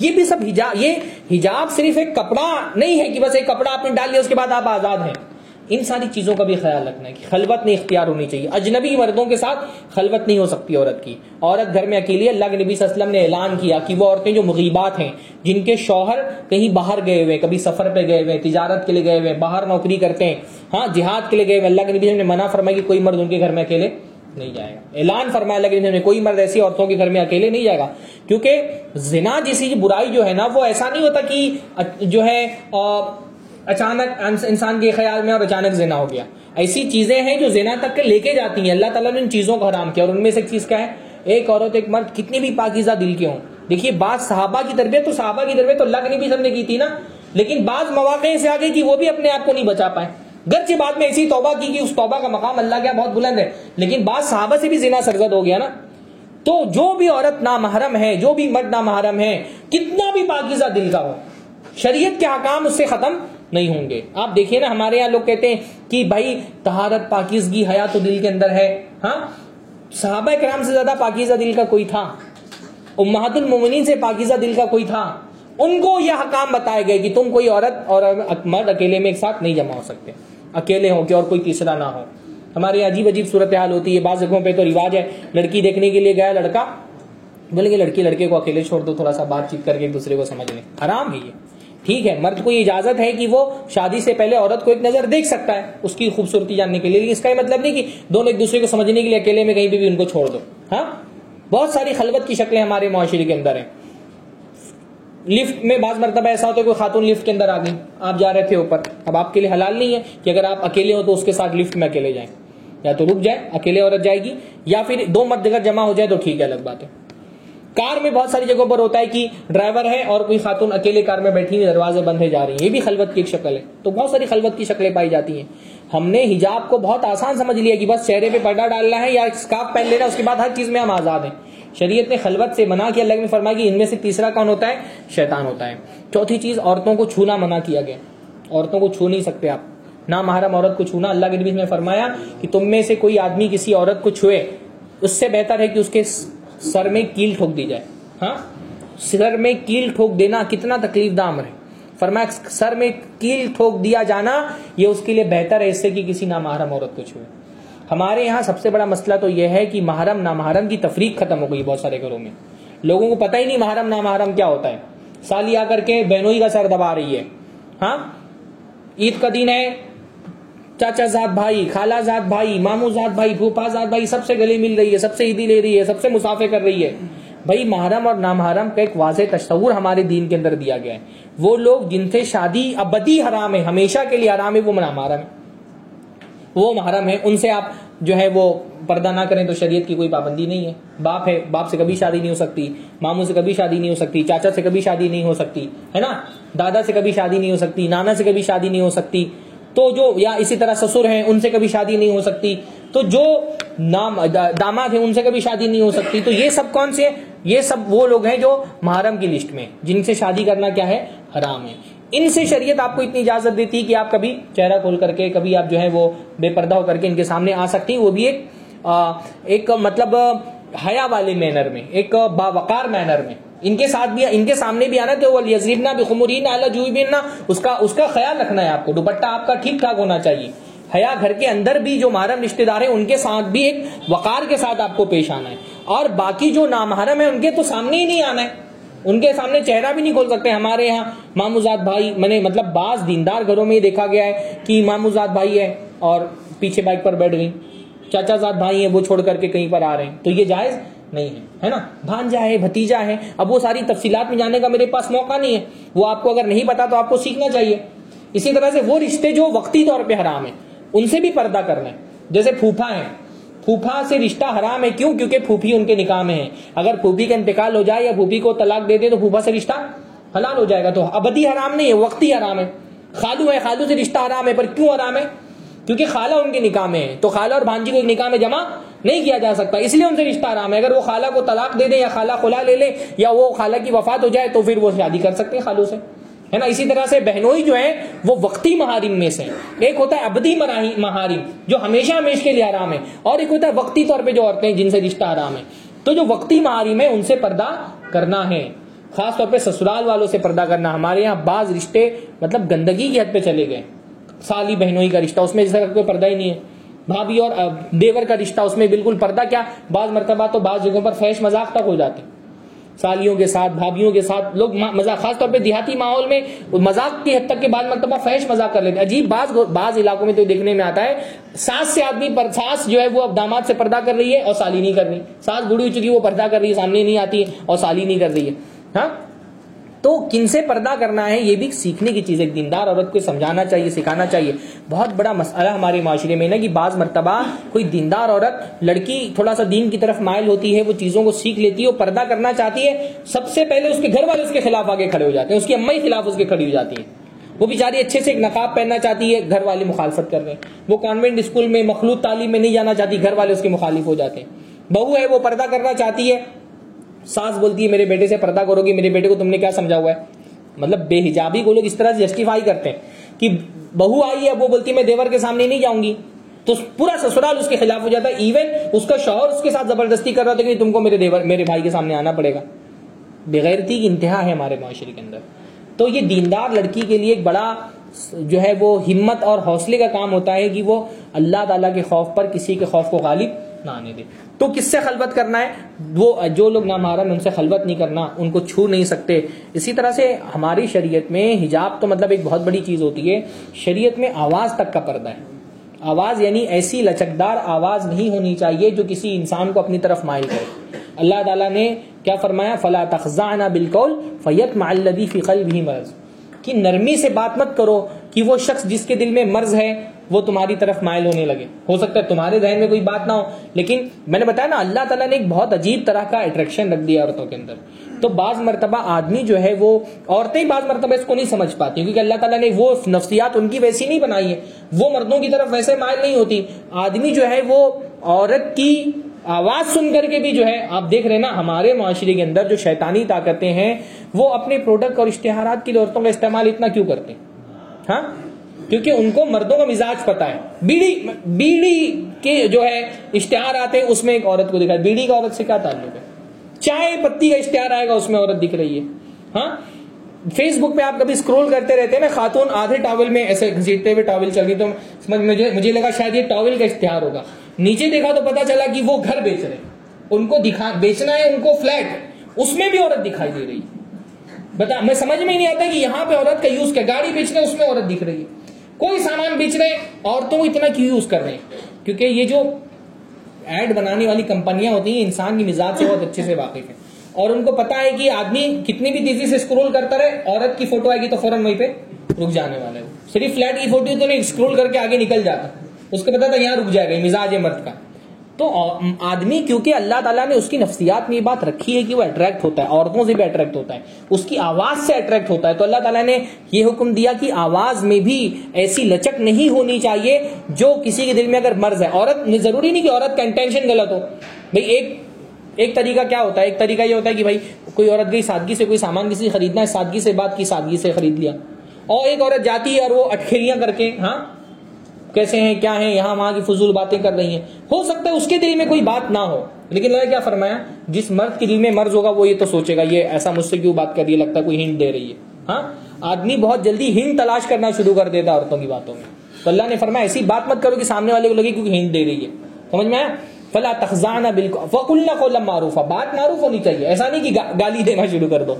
یہ بھی سب حجاب یہ حجاب صرف ایک کپڑا نہیں ہے کہ بس ایک کپڑا آپ نے ڈال لیا، اس کے بعد آپ آزاد ہیں۔ ان ساری چیزوں کا بھی خیال رکھنا ہے کہ خلوت نہیں اختیار ہونی چاہیے۔ اجنبی مردوں کے ساتھ خلوت نہیں ہو سکتی عورت کی۔ عورت گھر میں اکیلی اللہ کے نبی صلی اللہ علیہ وسلم نے اعلان کیا کہ وہ عورتیں جو مغیبات ہیں، جن کے شوہر کہیں باہر گئے ہوئے، کبھی سفر پہ گئے ہوئے، تجارت کے لیے گئے ہوئے، باہر نوکری کرتے ہیں ہاں جہاد کے لیے گئے ہوئے، اللہ کے نبی نے منع فرمایا کہ کوئی مرد ان کے گھر میں اکیلے نہیں جائے گا۔ اعلان فرمایا لگے نے کوئی مرد ایسی عورتوں کے گھر میں اکیلے نہیں جائے گا۔ کیونکہ زنا جیسی برائی جو ہے نا، وہ ایسا نہیں ہوتا کہ جو ہے اچانک انسان کے خیال میں اور اچانک زنا ہو گیا۔ ایسی چیزیں ہیں جو زنا تک کے لے کے جاتی ہیں۔ اللہ تعالیٰ نے ان چیزوں کو حرام کیا۔ اور ان میں سے ایک چیز کیا ہے؟ ایک عورت، ایک مرد کتنی بھی پاکیزہ دل کے ہوں۔ دیکھیے، بعض صحابہ کی تربیت تو صحابہ کی تربیت تو اللہ کے بھی سب نے کی تھی نا۔ لیکن بعض مواقع سے آگے کی وہ بھی اپنے آپ کو نہیں بچا پائے۔ گرچہ بعد میں ایسی توبہ کی کہ اس توبہ کا مقام اللہ کیا بہت بلند ہے، لیکن بعض صحابہ سے بھی زنا سرزد ہو گیا نا۔ تو جو بھی عورت نامحرم ہے، جو بھی مرد نامحرم ہے، کتنا بھی پاکیزہ دل کا ہو، شریعت کے حکام اس سے ختم نہیں ہوں گے۔ آپ دیکھیے نا، ہمارے یہاں لوگ کہتے ہیں کہ بھائی تہارت پاکیزگی حیا تو دل کے اندر ہے۔ ہاں؟ صحابہ کرام سے زیادہ پاکیزہ دل کا کوئی تھا۔ امہات المومنین سے پاکیزہ دل کا کوئی تھا۔ ان کو یہ حکام بتائے گئے کہ تم کوئی عورت اور مرد اکیلے میں ایک ساتھ نہیں جمع ہو سکتے۔ اکیلے ہوں کہ اور کوئی تیسرا نہ ہو۔ ہمارے عجیب عجیب صورتحال ہوتی ہے۔ بعض جگہوں پہ تو رواج ہے، لڑکی دیکھنے کے لیے گیا، لڑکا بولیں گے لڑکی، لڑکے کو اکیلے چھوڑ دو، تھوڑا سا بات چیت کر کے ایک دوسرے کو سمجھ لیں حرام ہے یہ۔ ٹھیک ہے، مرد کو یہ اجازت ہے کہ وہ شادی سے پہلے عورت کو ایک نظر دیکھ سکتا ہے، اس کی خوبصورتی جاننے کے لیے، لیکن اس کا یہ مطلب نہیں کہ دونوں ایک دوسرے کو سمجھنے کے لیے اکیلے میں کہیں بھی ان کو چھوڑ دو۔ ہاں؟ بہت ساری خلوت کی شکلیں ہمارے معاشرے کے اندر ہیں۔ لفٹ میں بعض مرتبہ ایسا ہوتا ہے کوئی خاتون لفٹ کے اندر آ گئی، آپ جا رہے تھے اوپر، اب آپ کے لیے حلال نہیں ہے کہ اگر آپ اکیلے ہو تو اس کے ساتھ لفٹ میں اکیلے جائیں۔ یا تو رک جائے اکیلے عورت جائے گی، یا پھر دو مرد جگہ جمع ہو جائے تو ٹھیک ہے، الگ بات ہے۔ کار میں بہت ساری جگہوں پر ہوتا ہے کہ ڈرائیور ہے اور کوئی خاتون اکیلے کار میں بیٹھی ہوئی دروازے بند ہے جا رہی ہیں۔ یہ بھی خلوت کی ایک شکل ہے۔ تو بہت ساری خلوت کی شکلیں پائی جاتی ہیں۔ ہم نے حجاب کو بہت آسان سمجھ لیا کہ بس چہرے پہ پردہ ڈالنا ہے یا اسکارف پہن لینا، اس کے بعد ہر چیز میں ہم آزاد ہیں۔ شریعت نے خلوت سے منع کیا، اللہ نے فرمایا کہ ان میں سے تیسرا کون ہوتا ہے؟ شیطان ہوتا ہے۔ چوتھی چیز، عورتوں کو چھونا منع کیا گیا۔ عورتوں کو چھو نہیں سکتے آپ۔ نہ محرم عورت کو چھونا، اللہ کے نبی نے فرمایا کہ تم میں سے کوئی آدمی کسی عورت کو چھوئے، اس سے بہتر ہے کہ اس کے سر میں کیل ٹھوک دی جائے۔ ہاں؟ سر میں کیل ٹھوک دینا کتنا تکلیف دہ امر ہے؟ فرمایا، سر میں کیل ٹھوک دیا جانا، یہ اس کے لیے بہتر ہے، اس سے کہ کسی نامحرم عورت کو چھوئے۔ ہمارے یہاں سب سے بڑا مسئلہ تو یہ ہے کہ محرم، نامحرم کی تفریق ختم ہو گئی بہت سارے گھروں میں۔ لوگوں کو پتہ ہی نہیں محرم، نامحرم کیا ہوتا ہے۔ سالی آ کر کے بہنوئی کا سر دبا رہی ہے۔ ہاں؟ عید کا دن ہے۔ چاچا زاد بھائی خالہ زاد بھائی مامو زاد بھائی پھوپا زاد بھائی، سب سے گلے مل رہی ہے، سب سے عیدی لے رہی ہے، سب سے مسافر کر رہی ہے۔ بھائی، محرم اور نامحرم کا ایک واضح تصور ہمارے دین کے اندر دیا گیا ہے۔ وہ لوگ جن سے شادی ابدی حرام ہے، ہمیشہ کے لیے حرام ہے، وہ محرم ہے۔ وہ محرم ہے، ان سے آپ جو ہے وہ پردہ نہ کریں تو شریعت کی کوئی پابندی نہیں ہے۔ باپ ہے، باپ سے کبھی شادی نہیں ہو سکتی، ماموں سے کبھی شادی نہیں ہو سکتی، چاچا سے کبھی شادی نہیں ہو سکتی، ہے نا؟ دادا سے کبھی شادی نہیں ہو سکتی، نانا سے کبھی شادی نہیں ہو سکتی۔ تو جو یا اسی طرح سسر ہیں، ان سے کبھی شادی نہیں ہو سکتی۔ تو جو نام داماد ہیں، ان سے کبھی شادی نہیں ہو سکتی۔ تو یہ سب کون سے یہ سب وہ لوگ ہیں جو محرم کی لسٹ میں جن سے شادی کرنا کیا ہے؟ حرام ہے۔ ان سے شریعت آپ کو اتنی اجازت دیتی ہے کہ آپ کبھی چہرہ کھول کر کے، کبھی آپ جو ہے وہ بے پردہ ہو کر کے ان کے سامنے آ سکتی۔ وہ بھی ایک ایک مطلب حیا والے مینر میں، ایک باوقار مینر میں۔ ان کے ساتھ بھی ان کے سامنے بھی آنا تو وہ بخمرین اعلیٰ جو بھی اس کا اس کا خیال رکھنا ہے آپ کو۔ دوپٹہ آپ کا ٹھیک ٹھاک ہونا چاہیے۔ حیا گھر کے اندر بھی جو محرم رشتے دار ہیں، ان کے ساتھ بھی ایک وقار کے ساتھ آپ کو پیش آنا ہے۔ اور باقی جو نامحرم ہے ان کے تو سامنے ہی نہیں آنا ہے۔ ان کے سامنے چہرہ بھی نہیں کھول سکتے ہمارے یہاں۔ ماموزاد بھائی، میں نے مطلب بعض دیندار گھروں میں دیکھا گیا ہے کہ ماموزاد بھائی ہے اور پیچھے بائک پر بیٹھ گئی چاچا زاد بھائی ہیں، وہ چھوڑ کر کے کہیں پر آ رہے ہیں۔ تو یہ جائز؟ نہیں ہے۔ ہے نا؟ بھانجا ہے، بھتیجا ہے۔ اب وہ ساری تفصیلات میں جانے کا میرے پاس موقع نہیں ہے۔ وہ آپ کو اگر نہیں پتا تو آپ کو سیکھنا چاہیے۔ اسی طرح سے وہ رشتے جو وقتی طور پہ حرام ہیں، ان سے بھی پردہ کرنا ہے جیسے پھوپھا ہیں۔ پھوپھا سے رشتہ حرام ہے۔ کیوں؟ کیونکہ پھوپھی ان کے نکاح میں ہے اگر پھوپھی کا انتقال ہو جائے یا پھوپھی کو طلاق دے دے تو پھوپھا سے رشتہ حلال ہو جائے گا۔ تو ابدی حرام نہیں ہے، وقتی حرام ہے۔ خالو ہے، خالو سے رشتہ حرام ہے، پر کیوں حرام ہے؟ کیونکہ خالہ ان کے نکاح میں ہے تو خالہ اور بھانجی کو ایک نکاح میں جمع نہیں کیا جا سکتا، اس لیے ان سے رشتہ آرام ہے۔ اگر وہ خالہ کو طلاق دے دے یا خالہ خلا لے لے یا وہ خالہ کی وفات ہو جائے تو پھر وہ شادی کر سکتے ہیں خالوں سے۔ ہے نا؟ اسی طرح سے بہنوئی جو ہے وہ وقتی مہارم میں سے ایک ہوتا ہے ابدی مہارم، جو ہمیشہ ہمیش کے لیے آرام ہے۔ اور ایک ہوتا ہے وقتی طور پہ جو عورتیں جن سے رشتہ آرام ہے۔ تو جو وقتی مہارم ہے ان سے پردہ کرنا ہے۔ خاص طور پہ سسرال والوں سے پردہ کرنا۔ ہمارے یہاں بعض رشتے مطلب گندگی کی حد پہ چلے گئے۔ سالی بہنوئی کا رشتہ، اس میں جیسا کوئی پردہ ہی نہیں ہے۔ بھابھی اور دیور کا رشتہ، اس میں بالکل پردہ کیا؟ بعض مرتبہ تو بعض جگہوں پر فیش مذاق تک ہو جاتے۔ سالیوں کے ساتھ، بھابھیوں کے ساتھ، لوگ مذاق، خاص طور پہ دیہاتی ماحول میں، مذاق کی حد تک کے بعد مرتبہ فیش مذاق کر لیتے۔ عجیب، بعض بعض علاقوں میں تو دیکھنے میں آتا ہے، ساس سے آدمی پر، ساس جو ہے وہ اب داماد سے پردہ کر رہی ہے اور سالی نہیں کر رہی۔ ساس بڑی ہو چکی وہ پردہ کر رہی ہے، سامنے نہیں آتی ہے اور سالی نہیں کر رہی ہے۔ ہاں؟ تو کن سے پردہ کرنا ہے یہ بھی سیکھنے کی چیز ہے دیندار عورت کو سمجھانا چاہیے، سکھانا چاہیے۔ بہت بڑا مسئلہ ہمارے معاشرے میں نا کہ بعض مرتبہ کوئی دیندار عورت لڑکی تھوڑا سا دین کی طرف مائل ہوتی ہے، وہ چیزوں کو سیکھ لیتی ہے، وہ پردہ کرنا چاہتی ہے، سب سے پہلے اس کے گھر والے اس کے خلاف آگے کھڑے ہو جاتے ہیں، اس کی امی خلاف اس کے کھڑی ہو جاتی ہے وہ بیچاری اچھے سے ایک نقاب پہننا چاہتی ہے، گھر والے مخالفت کر رہے ہیں۔ وہ کانوینٹ اسکول میں مخلوط تعلیم میں نہیں جانا چاہتی، گھر والے اس کے مخالف ہو جاتے ہیں۔ بہو ہے وہ پردہ کرنا چاہتی ہے ساس بولتی ہے، میرے بیٹے سے پردہ کرو گی، میرے بیٹے کو تم نے کیا سمجھا ہوا ہے؟ مطلب بے حجابی کو لوگ اس طرح سے جسٹیفائی کرتے ہیں کہ بہو آئی ہے، وہ بولتی ہے، میں دیور کے سامنے نہیں جاؤں گی۔ تو پورا سسرال اس کے خلاف ہو جاتا ہے۔ ایون اس کا شوہر اس کے ساتھ زبردستی کر رہا تھا کہ تم کو میرے دیور، میرے بھائی کے سامنے آنا پڑے گا۔ بغیرتی کی انتہا ہے ہمارے معاشرے کے اندر۔ تو یہ دیندار لڑکی کے لیے ایک بڑا جو ہے وہ ہمت اور حوصلے کا کام ہوتا ہے کہ وہ اللہ تعالیٰ کے خوف پر کسی کے خوف کو غالب نہ آنے دے۔ تو کس سے خلوت کرنا ہے؟ وہ جو لوگ نامحرم ان سے خلوت نہیں کرنا، ان کو چھو نہیں سکتے۔ اسی طرح سے ہماری شریعت میں حجاب تو مطلب ایک بہت بڑی چیز ہوتی ہے۔ شریعت میں آواز تک کا پردہ ہے۔ آواز یعنی ایسی لچکدار آواز نہیں ہونی چاہیے جو کسی انسان کو اپنی طرف مائل کرے۔ اللہ تعالیٰ نے کیا فرمایا؟ فلا تخزانہ بالکل فیت معلدی فقل بھی مرض۔ کہ نرمی سے بات مت کرو۔ کہ وہ شخص جس کے دل میں مرض ہے، وہ تمہاری طرف مائل ہونے لگے۔ ہو سکتا ہے تمہارے ذہن میں کوئی بات نہ ہو، لیکن میں نے بتایا نا، اللہ تعالیٰ نے ایک بہت عجیب طرح کا اٹریکشن رکھ دیا عورتوں کے اندر۔ تو بعض مرتبہ آدمی جو ہے، وہ عورتیں بعض مرتبہ اس کو نہیں سمجھ پاتی، کیونکہ اللہ تعالیٰ نے وہ نفسیات ان کی ویسی نہیں بنائی ہے وہ مردوں کی طرف ویسے مائل نہیں ہوتی۔ آدمی جو ہے، وہ عورت کی آواز سن کر کے بھی جو ہے، آپ دیکھ رہے نا، ہمارے معاشرے کے اندر جو شیطانی طاقتیں ہیں، وہ اپنے پروڈکٹ اور اشتہارات کے لیے عورتوں کا استعمال اتنا کیوں کرتے ہیں؟ ہاں؟ کیونکہ ان کو مردوں کا مزاج پتا ہے۔ بیڑی بیڑی کے جو ہے اشتہار آتے ہیں، اس میں ایک عورت کو دکھا بیڑی کا عورت سے کیا تعلق ہے؟ چائے پتی کا اشتہار آئے گا، اس میں عورت دکھ رہی ہے۔ ہاں؟ فیس بک پہ آپ کبھی اسکرول کرتے رہتے ہیں نا، خاتون آدھے ٹاول میں ایسے گھسیٹتے ہوئے ٹاول چل گئی، تو مجھے مجھے لگا شاید یہ ٹاول کا اشتہار ہوگا۔ نیچے دیکھا تو پتا چلا کہ وہ گھر بیچ رہے ان کو دکھا بیچنا ہے ان کو فلیٹ اس میں بھی عورت دکھائی دے رہی ہے۔ بتا، میں سمجھ میں نہیں آتا کہ یہاں پہ عورت کا یوز کیا؟ گاڑی بیچنا اس میں عورت دکھ رہی ہے۔ کوئی سامان بیچ رہے عورتوں کو اتنا کیوں یوز کر رہے ہیں؟ کیونکہ یہ جو ایڈ بنانے والی کمپنیاں ہوتی ہیں، انسان کی مزاج سے بہت اچھے سے واقف ہیں۔ اور ان کو پتا ہے کہ آدمی کتنی بھی تیزی سے اسکرول کرتا رہے، عورت کی فوٹو آئے گی تو فوراً وہیں پہ رک جانے والے۔ صرف فلیٹ کی فوٹو تو نہیں اسکرول کر کے آگے نکل جاتا۔ اس کو پتا تھا یہاں رک جائے گا مزاج ہے مرد کا۔ تو آدمی کیونکہ اللہ تعالیٰ نے اس کی نفسیات میں یہ بات رکھی ہے کہ وہ اٹریکٹ ہوتا ہے، عورتوں سے بھی اٹریکٹ ہوتا ہے۔ اس کی آواز سے اٹریکٹ ہوتا ہے۔ تو اللہ تعالیٰ نے یہ حکم دیا کہ آواز میں بھی ایسی لچک نہیں ہونی چاہیے جو کسی کے دل میں اگر مرض ہے۔ عورت، ضروری نہیں کہ عورت کا انٹینشن غلط ہو۔ بھائی، ایک ایک طریقہ کیا ہوتا ہے؟ ایک طریقہ یہ ہوتا ہے کہ بھائی، کوئی عورت گئی سادگی سے، کوئی سامان کسی خریدنا ہے، سادگی سے بات کی سادگی سے خرید لیا۔ اور ایک عورت جاتی ہے اور وہ اٹکھیلیاں کر کے ہاں کیسے ہیں، کیا ہیں، یہاں وہاں کی فضول باتیں کر رہی ہیں۔ ہو سکتا ہے اس کے دل میں کوئی بات نہ ہو، لیکن اللہ کیا فرمایا؟ جس مرد کے دل میں مرض ہوگا، وہ یہ تو سوچے گا، یہ ایسا مجھ سے کیوں بات کر رہی ہے؟ لگتا ہے کوئی ہنٹ دے رہی ہے۔ ہاں؟ آدمی بہت جلدی ہنٹ تلاش کرنا شروع کر دیتا عورتوں کی باتوں میں۔ تو اللہ نے فرمایا، ایسی بات مت کرو کہ سامنے والے کو لگے کیونکہ ہنٹ دے رہی ہے۔ سمجھ میں آیا؟ فلا تخزانہ بالکل فکل نہ معروف بات معروف ہونی چاہیے. ایسا نہیں کہ گالی دینا شروع کر دو.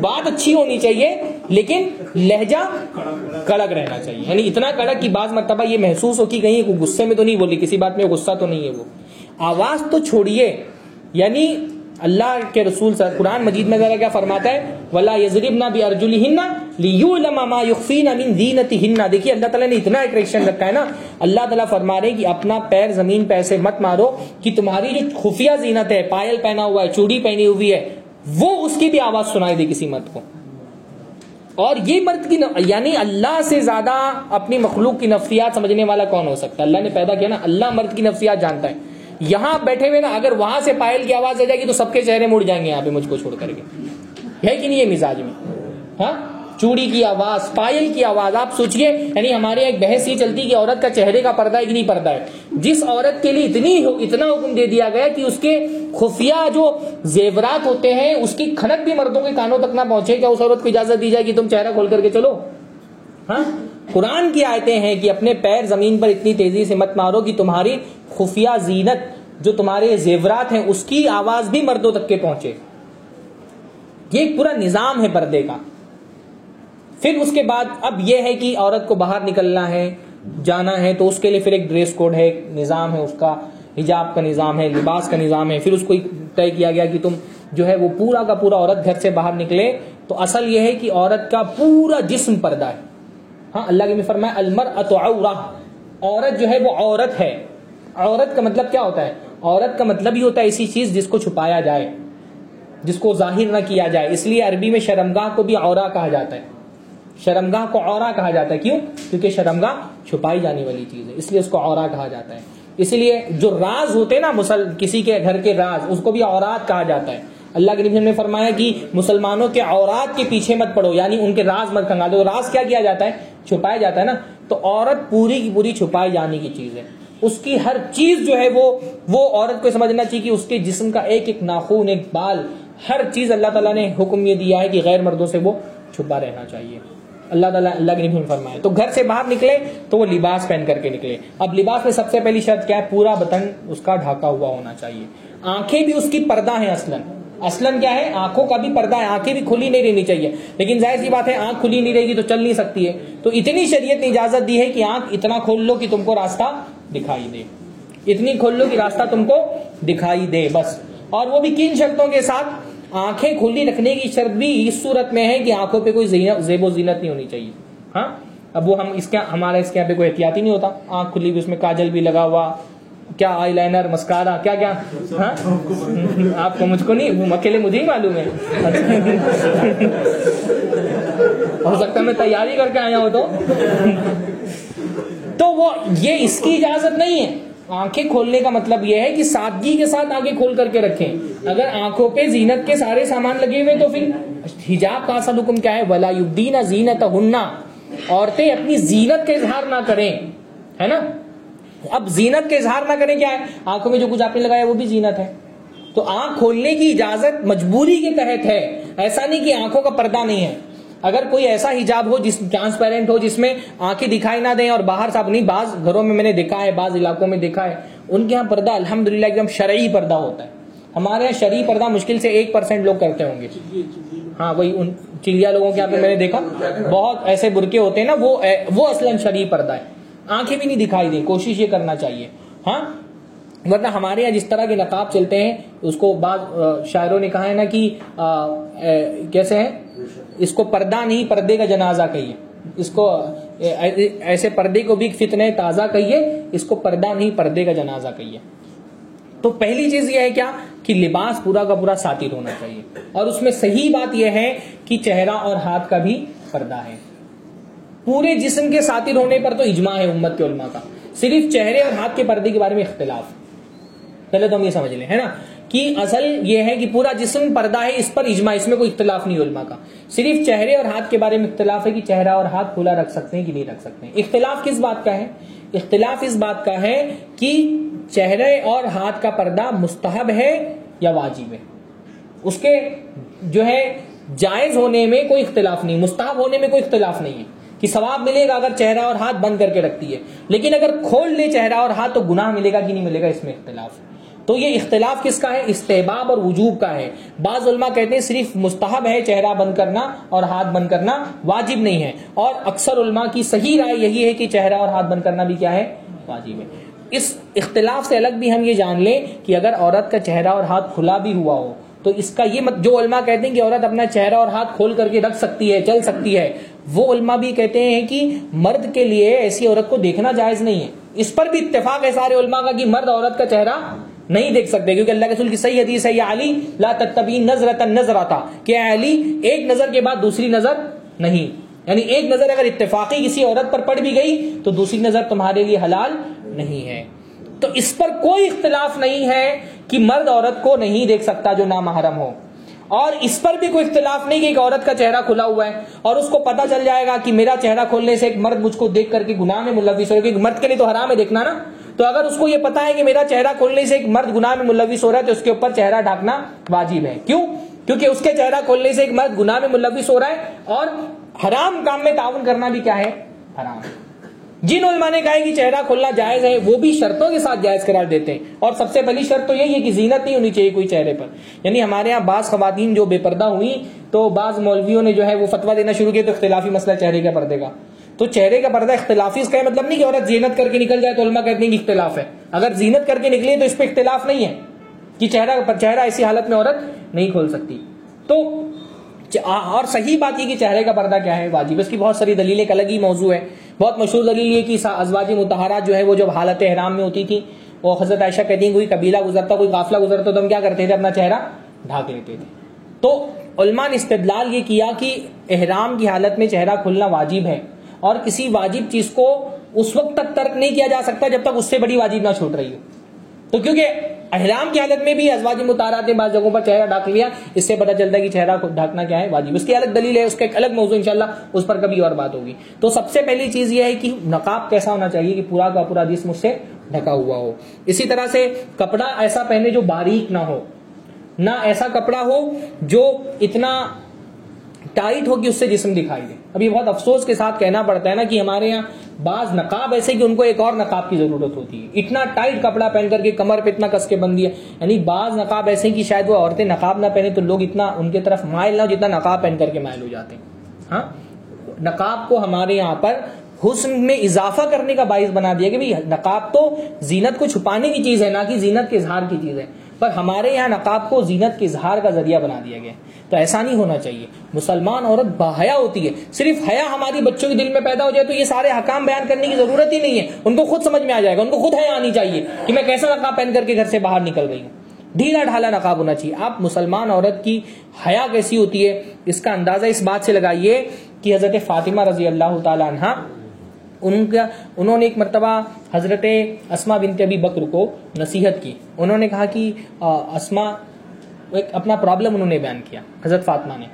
بات اچھی ہونی چاہیے، لیکن لہجہ کڑک رہنا چاہیے. یعنی اتنا کڑک کہ بعض مرتبہ یہ محسوس ہو کہ کہیں کوئی غصے میں تو نہیں بولی کسی بات میں غصہ تو نہیں ہے وہ. آواز تو چھوڑیے. یعنی اللہ کے رسول صلی قرآن مجید میں ذرا کیا فرماتا ہے؟ ولا یزربنا بارجلہن لیعلم ما یخفین من زینتہن دیکھیے، اللہ تعالیٰ نے اتنا اٹریکشن رکھا ہے نا۔ اللہ تعالیٰ فرما رہے کہ اپنا پیر زمین پہ ایسے مت مارو کہ تمہاری جو خفیہ زینت ہے، پائل پہنا ہوا ہے، چوڑی پہنی ہوئی ہے، وہ اس کی بھی آواز سنائی دے کسی مرد کو۔ اور یہ مرد کی یعنی اللہ سے زیادہ اپنی مخلوق کی نفسیات سمجھنے والا کون ہو سکتا ہے؟ اللہ نے پیدا کیا نا، اللہ مرد کی نفسیات جانتا ہے۔ یہاں بیٹھے ہوئے نا، اگر وہاں سے پائل کی آواز آ جائے گی تو سب کے چہرے مڑ جائیں گے یہاں پہ مجھ کو چھوڑ کر کے۔ ہے کہ نہیں یہ مزاج میں؟ ہاں؟ چوڑی کی آواز، پائل کی آواز، آپ سوچئے یعنی ہمارے ایک بحث یہ چلتی کہ عورت کا چہرے کا پردہ ہے کہ نہیں پردہ ہے۔ جس عورت کے لیے اتنی اتنا حکم دے دیا گیا کہ اس کے خفیہ جو زیورات ہوتے ہیں، اس کی کھنک بھی مردوں کے کانوں تک نہ پہنچے، کیا اس عورت کو اجازت دی جائے کہ تم چہرہ کھول کر کے چلو؟ ہاں؟ قرآن کی آیتیں ہیں کہ اپنے پیر زمین پر اتنی تیزی سے مت مارو کہ تمہاری خفیہ زینت جو تمہارے زیورات ہیں اس کی آواز بھی مردوں تک کے پہنچے۔ یہ ایک پورا نظام ہے پردے کا۔ پھر اس کے بعد اب یہ ہے کہ عورت کو باہر نکلنا ہے، جانا ہے تو اس کے لیے پھر ایک ڈریس کوڈ ہے، ایک نظام ہے، اس کا حجاب کا نظام ہے، لباس کا نظام ہے۔ پھر اس کو طے کیا گیا کہ تم جو ہے وہ پورا کا پورا عورت گھر سے باہر نکلے۔ تو اصل یہ ہے کہ عورت کا پورا جسم پردہ ہے۔ ہاں اللہ کے فرمایا المر عورت جو ہے وہ عورت ہے. عورت کا مطلب کیا ہوتا ہے؟ عورت کا مطلب ہی ہوتا ہے ایسی چیز جس کو چھپایا جائے، جس کو ظاہر نہ کیا جائے. اس لیے عربی میں شرمگاہ کو بھی عورا کہا جاتا ہے. شرمگاہ کو عورا کہا جاتا ہے. کیوں؟ کیونکہ شرمگاہ چھپائی جانے والی چیز ہے. اس لیے اس کو عورا کہا جاتا ہے. اسی لیے جو راز ہوتے ہیں نا، مسل، کسی کے گھر کے راز، اس کو بھی عورات کہا جاتا ہے. اللہ کے نبی نے فرمایا کہ مسلمانوں کے عورات کے پیچھے مت پڑو یعنی ان کے راز مت کنگا راز کیا کیا جاتا ہے؟ چھپایا جاتا ہے نا، تو عورت پوری کی پوری چھپائی جانے کی چیز ہے۔ اس کی ہر چیز جو ہے وہ وہ عورت کو سمجھنا چاہیے کہ اس کے جسم کا ایک ایک ناخون، ایک بال، ہر چیز اللہ تعالیٰ نے حکم یہ دیا ہے کہ غیر مردوں سے وہ چھپا رہنا چاہیے۔ اللہ تعالیٰ، اللہ کے نبی فرمائے تو گھر سے باہر نکلے تو وہ لباس پہن کر کے نکلے۔ اب لباس میں سب سے پہلی شرط کیا ہے؟ پورا بطن اس کا ڈھاکا ہوا ہونا چاہیے۔ آنکھیں بھی اس کی پردہ ہیں اصلاً۔ اصلاً کیا ہے؟ آنکھوں کا بھی پردہ ہے، آنکھیں بھی کھلی نہیں رہنی چاہیے۔ لیکن ظاہر سی بات ہے، آنکھ کھلی نہیں رہے گی تو چل نہیں سکتی ہے۔ تو اتنی شریعت نے اجازت دی ہے کہ آنکھ اتنا کھول لو کہ تم کو راستہ دکھائی دے۔ اتنی کھول لو کہ راستہ تم کو دکھائی دے، بس۔ اور وہ بھی کن شرطوں کے ساتھ آنکھیں کھلی رکھنے کی شرط بھی اس صورت میں ہے کہ آنکھوں پہ کوئی زیب و زینت نہیں ہونی چاہیے۔ ہاں؟ اب وہ ہم اس کے ہمارا اس کے یہاں پہ کوئی احتیاطی نہیں ہوتا۔ آنکھ کھلی بھی اس میں، کاجل بھی لگا ہوا۔ کیا آئی لائنر مسکارا کیا کیا؟ ہاں؟ آپ کو مجھ کو نہیں اکیلے مجھے ہی معلوم ہے۔ ہو سکتا ہے میں تیاری کر کے آیا ہوں تو۔ تو وہ، یہ اس کی اجازت نہیں ہے۔ آنکھیں کھولنے کا مطلب یہ ہے کہ سادگی کے ساتھ آنکھیں کھول کر کے رکھیں۔ اگر آنکھوں پہ زینت کے سارے سامان لگے ہوئے تو پھر حجاب کا اصل حکم کیا ہے؟ ولا یبدین زینت ہننا عورتیں اپنی زینت کا اظہار نہ کریں، ہے نا؟ اب زینت کا اظہار نہ کریں کیا ہے؟ آنکھوں میں جو کچھ آپ نے لگایا وہ بھی زینت ہے۔ تو آنکھ کھولنے کی اجازت مجبوری کے تحت ہے۔ ایسا نہیں کہ آنکھوں کا پردہ نہیں ہے۔ اگر کوئی ایسا حجاب ہو جس ٹرانسپیرنٹ ہو جس میں آنکھیں دکھائی نہ دیں اور باہر صاحب نہیں، بعض گھروں میں میں نے دیکھا ہے، بعض علاقوں میں دیکھا ہے۔ ان کے یہاں پردہ الحمد للہ ایک دم شرعی پردہ ہوتا ہے۔ ہمارے یہاں شرعی پردہ مشکل سے ایک پرسینٹ لوگ کرتے ہوں گے۔ ہاں وہی ان چڑیا لوگوں کے یہاں پہ میں نے دیکھا۔ بہت ایسے برقے ہوتے ہیں نا، وہ وہ اصلا شرعی پردہ ہے۔ آنکھیں بھی نہیں دکھائی دیں، کوشش یہ کرنا چاہیے۔ ہاں؟ ورنہ ہمارے یہاں جس طرح کے نقاب چلتے ہیں، اس کو بعض شاعروں نے کہا ہے نا کہ کیسے ہیں؟ اس کو پردہ نہیں، پردے کا جنازہ کہیے۔ اس کو ایسے پردے کو بھی فتنے تازہ کہیے، اس کو پردہ نہیں، پردے کا جنازہ کہیے۔ تو پہلی چیز یہ ہے کیا؟ کہ لباس پورا کا پورا ساتر ہونا چاہیے۔ اور اس میں صحیح بات یہ ہے کہ چہرہ اور ہاتھ کا بھی پردہ ہے۔ پورے جسم کے ساتر ہونے پر تو اجماع ہے امت کے علماء کا۔ صرف چہرے اور ہاتھ کے پردے کے بارے میں اختلاف۔ پہلے تو ہم یہ سمجھ لیں، ہے نا؟ کہ اصل یہ ہے کہ پورا جسم پردہ ہے، اس پر اجماع، اس میں کوئی اختلاف نہیں علماء کا۔ صرف چہرے اور ہاتھ کے بارے میں اختلاف ہے کہ چہرہ اور ہاتھ کھلا رکھ سکتے ہیں کہ نہیں رکھ سکتے ہیں۔ اختلاف کس بات کا ہے؟ اختلاف اس بات کا ہے کہ چہرے اور ہاتھ کا پردہ مستحب ہے یا واجب ہے۔ اس کے جو ہے جائز ہونے میں کوئی اختلاف نہیں، مستحب ہونے میں کوئی اختلاف نہیں ہے۔ کہ ثواب ملے گا اگر چہرہ اور ہاتھ بند کر کے رکھتی ہے۔ لیکن اگر کھول لے چہرہ اور ہاتھ تو گناہ ملے گا کہ نہیں ملے گا؟ اس میں اختلاف تو یہ اختلاف کس کا ہے؟ استحباب اور وجوب کا ہے۔ بعض علماء کہتے ہیں صرف مستحب ہے چہرہ بند کرنا اور ہاتھ بند کرنا واجب نہیں ہے۔ اور اکثر علماء کی صحیح رائے یہی ہے کہ چہرہ اور ہاتھ بند کرنا بھی کیا ہے؟ واجب ہے۔ اس اختلاف سے الگ بھی ہم یہ جان لیں کہ اگر عورت کا چہرہ اور ہاتھ کھلا بھی ہوا ہو تو اس کا یہ مت جو علماء کہتے ہیں کہ عورت اپنا چہرہ اور ہاتھ کھول کر کے رکھ سکتی ہے، چل سکتی ہے، وہ علماء بھی کہتے ہیں کہ مرد کے لیے ایسی عورت کو دیکھنا جائز نہیں ہے۔ اس پر بھی اتفاق ہے سارے علماء کا کہ مرد عورت کا چہرہ نہیں دیکھ سکتے، کیونکہ اللہ کے رسول کی صحیح حدیث ہے، یا علی، لا تتبی نظر نظر آتا کہ علی، ایک نظر کے بعد دوسری نظر نہیں۔ یعنی ایک نظر اگر اتفاقی کسی عورت پر پڑ بھی گئی، تو دوسری نظر تمہارے لیے حلال نہیں ہے۔ تو اس پر کوئی اختلاف نہیں ہے کہ مرد عورت کو نہیں دیکھ سکتا جو نامحرم ہو۔ اور اس پر بھی کوئی اختلاف نہیں کہ ایک عورت کا چہرہ کھلا ہوا ہے اور اس کو پتا چل جائے گا کہ میرا چہرہ کھولنے سے ایک مرد مجھ کو دیکھ کر کے گناہ میں ملوث ہو کیونکہ مرد کے لیے تو حرام ہے دیکھنا نا۔ تو اگر اس کو یہ پتا ہے کہ میرا چہرہ کھولنے سے ایک مرد گناہ میں ملوث ہو رہا ہے، تو اس کے اوپر چہرہ ڈھانکنا واجب ہے۔ کیوں؟ کیونکہ اس کے چہرہ کھولنے سے ایک مرد گناہ میں ملوث ہو رہا ہے اور حرام کام میں تعاون کرنا بھی کیا ہے؟ حرام۔ جن علماء نے کہا کہ چہرہ کھولنا جائز ہے، وہ بھی شرطوں کے ساتھ جائز قرار دیتے ہیں۔ اور سب سے پہلی شرط تو یہی ہے کہ زینت نہیں ہونی چاہیے کوئی چہرے پر۔ یعنی ہمارے یہاں بعض خواتین جو بے پردہ ہوئی تو بعض مولویوں نے جو ہے وہ فتوا دینا شروع کیا تو اختلافی مسئلہ چہرے کے پردے کا۔ تو چہرے کا پردہ اختلافی اس کا مطلب نہیں کہ عورت زینت کر کے نکل جائے تو علماء کہتے ہیں کہ اختلاف ہے۔ اگر زینت کر کے نکلی تو اس پہ اختلاف نہیں ہے کہ چہرہ چہرہ ایسی حالت میں عورت نہیں کھول سکتی۔ تو اور صحیح بات یہ کہ چہرے کا پردہ کیا ہے؟ واجب. اس کی بہت ساری دلیل ایک الگ ہی موضوع ہے بہت مشہور دلیل یہ کہ ازواج متحرات جو ہے وہ جب حالت احرام میں ہوتی تھی وہ حضرت عائشہ کہتی ہیں، کوئی قبیلہ گزرتا، کوئی قافلہ گزرتا، تو ہم کیا کرتے تھے؟ اپنا چہرہ ڈھاک لیتے تھے. تو علماء نے استدلال یہ کیا کہ احرام کی حالت میں چہرہ کھلنا واجب ہے اور کسی واجب چیز کو اس وقت تک ترک نہیں کیا جا سکتا جب تک اس سے بڑی واجب نہ چھوٹ رہی ہو. تو کیونکہ احرام کی حالت میں بھی ازواج متارات نے بعض جگہوں پر چہرہ ڈھاک لیا۔ اس سے پتہ چلتا ہے کہ چہرہ ڈھاکنا کیا ہے، واجب۔ اس کی الگ دلیل ہے، اس کا ایک الگ موضوع انشاءاللہ اس پر کبھی اور بات ہوگی۔ تو سب سے پہلی چیز یہ ہے کہ نقاب کیسا ہونا چاہیے کہ پورا کا پورا جسم اس سے ڈھکا ہوا ہو۔ اسی طرح سے کپڑا ایسا پہنے جو باریک نہ ہو۔ نہ ایسا کپڑا ہو جو اتنا ٹائٹ ہو اس سے جسم دکھائی دے۔ اب یہ بہت افسوس کے ساتھ کہنا پڑتا ہے نا کہ ہمارے یہاں بعض نقاب ایسے کہ ان کو ایک اور نقاب کی ضرورت ہوتی ہے۔ اتنا ٹائٹ کپڑا پہن کر کے کمر پہ اتنا کس کے بندی ہے۔ یعنی بعض نقاب ایسے کہ شاید وہ عورتیں نقاب نہ پہنے تو لوگ اتنا ان کی طرف مائل نہ ہو جتنا نقاب پہن کر کے مائل ہو جاتے ہیں۔ ہاں؟ نقاب کو ہمارے یہاں پر حسن میں اضافہ کرنے کا باعث بنا دیا کہ نقاب تو زینت کو چھپانے کی چیز ہے، نہ کہ زینت کے اظہار کی چیز ہے۔ پر ہمارے یہاں نقاب کو زینت کے اظہار کا ذریعہ بنا دیا گیا تو ایسا نہیں ہونا چاہیے۔ مسلمان عورت باحیا ہوتی ہے۔ صرف حیا ہماری بچوں کے دل میں پیدا ہو جائے تو یہ سارے حکام بیان کرنے کی ضرورت ہی نہیں ہے۔ ان کو خود سمجھ میں آ جائے گا۔ ان کو خود حیا آنی چاہیے کہ میں کیسا نقاب پہن کر کے گھر سے باہر نکل رہی ہوں۔ ڈھیلا ڈھالا نقاب ہونا چاہیے۔ آپ مسلمان عورت کی حیا کیسی ہوتی ہے، اس کا اندازہ اس بات سے لگائیے کہ حضرت فاطمہ رضی اللہ تعالی عنہ، ان کا، انہوں نے ایک مرتبہ حضرت اسما بنت ابی بکر کو نصیحت کی۔ انہوں نے کہا کہ اسما ایک اپنا پرابلم انہوں نے بیان کیا، حضرت فاطمہ نے،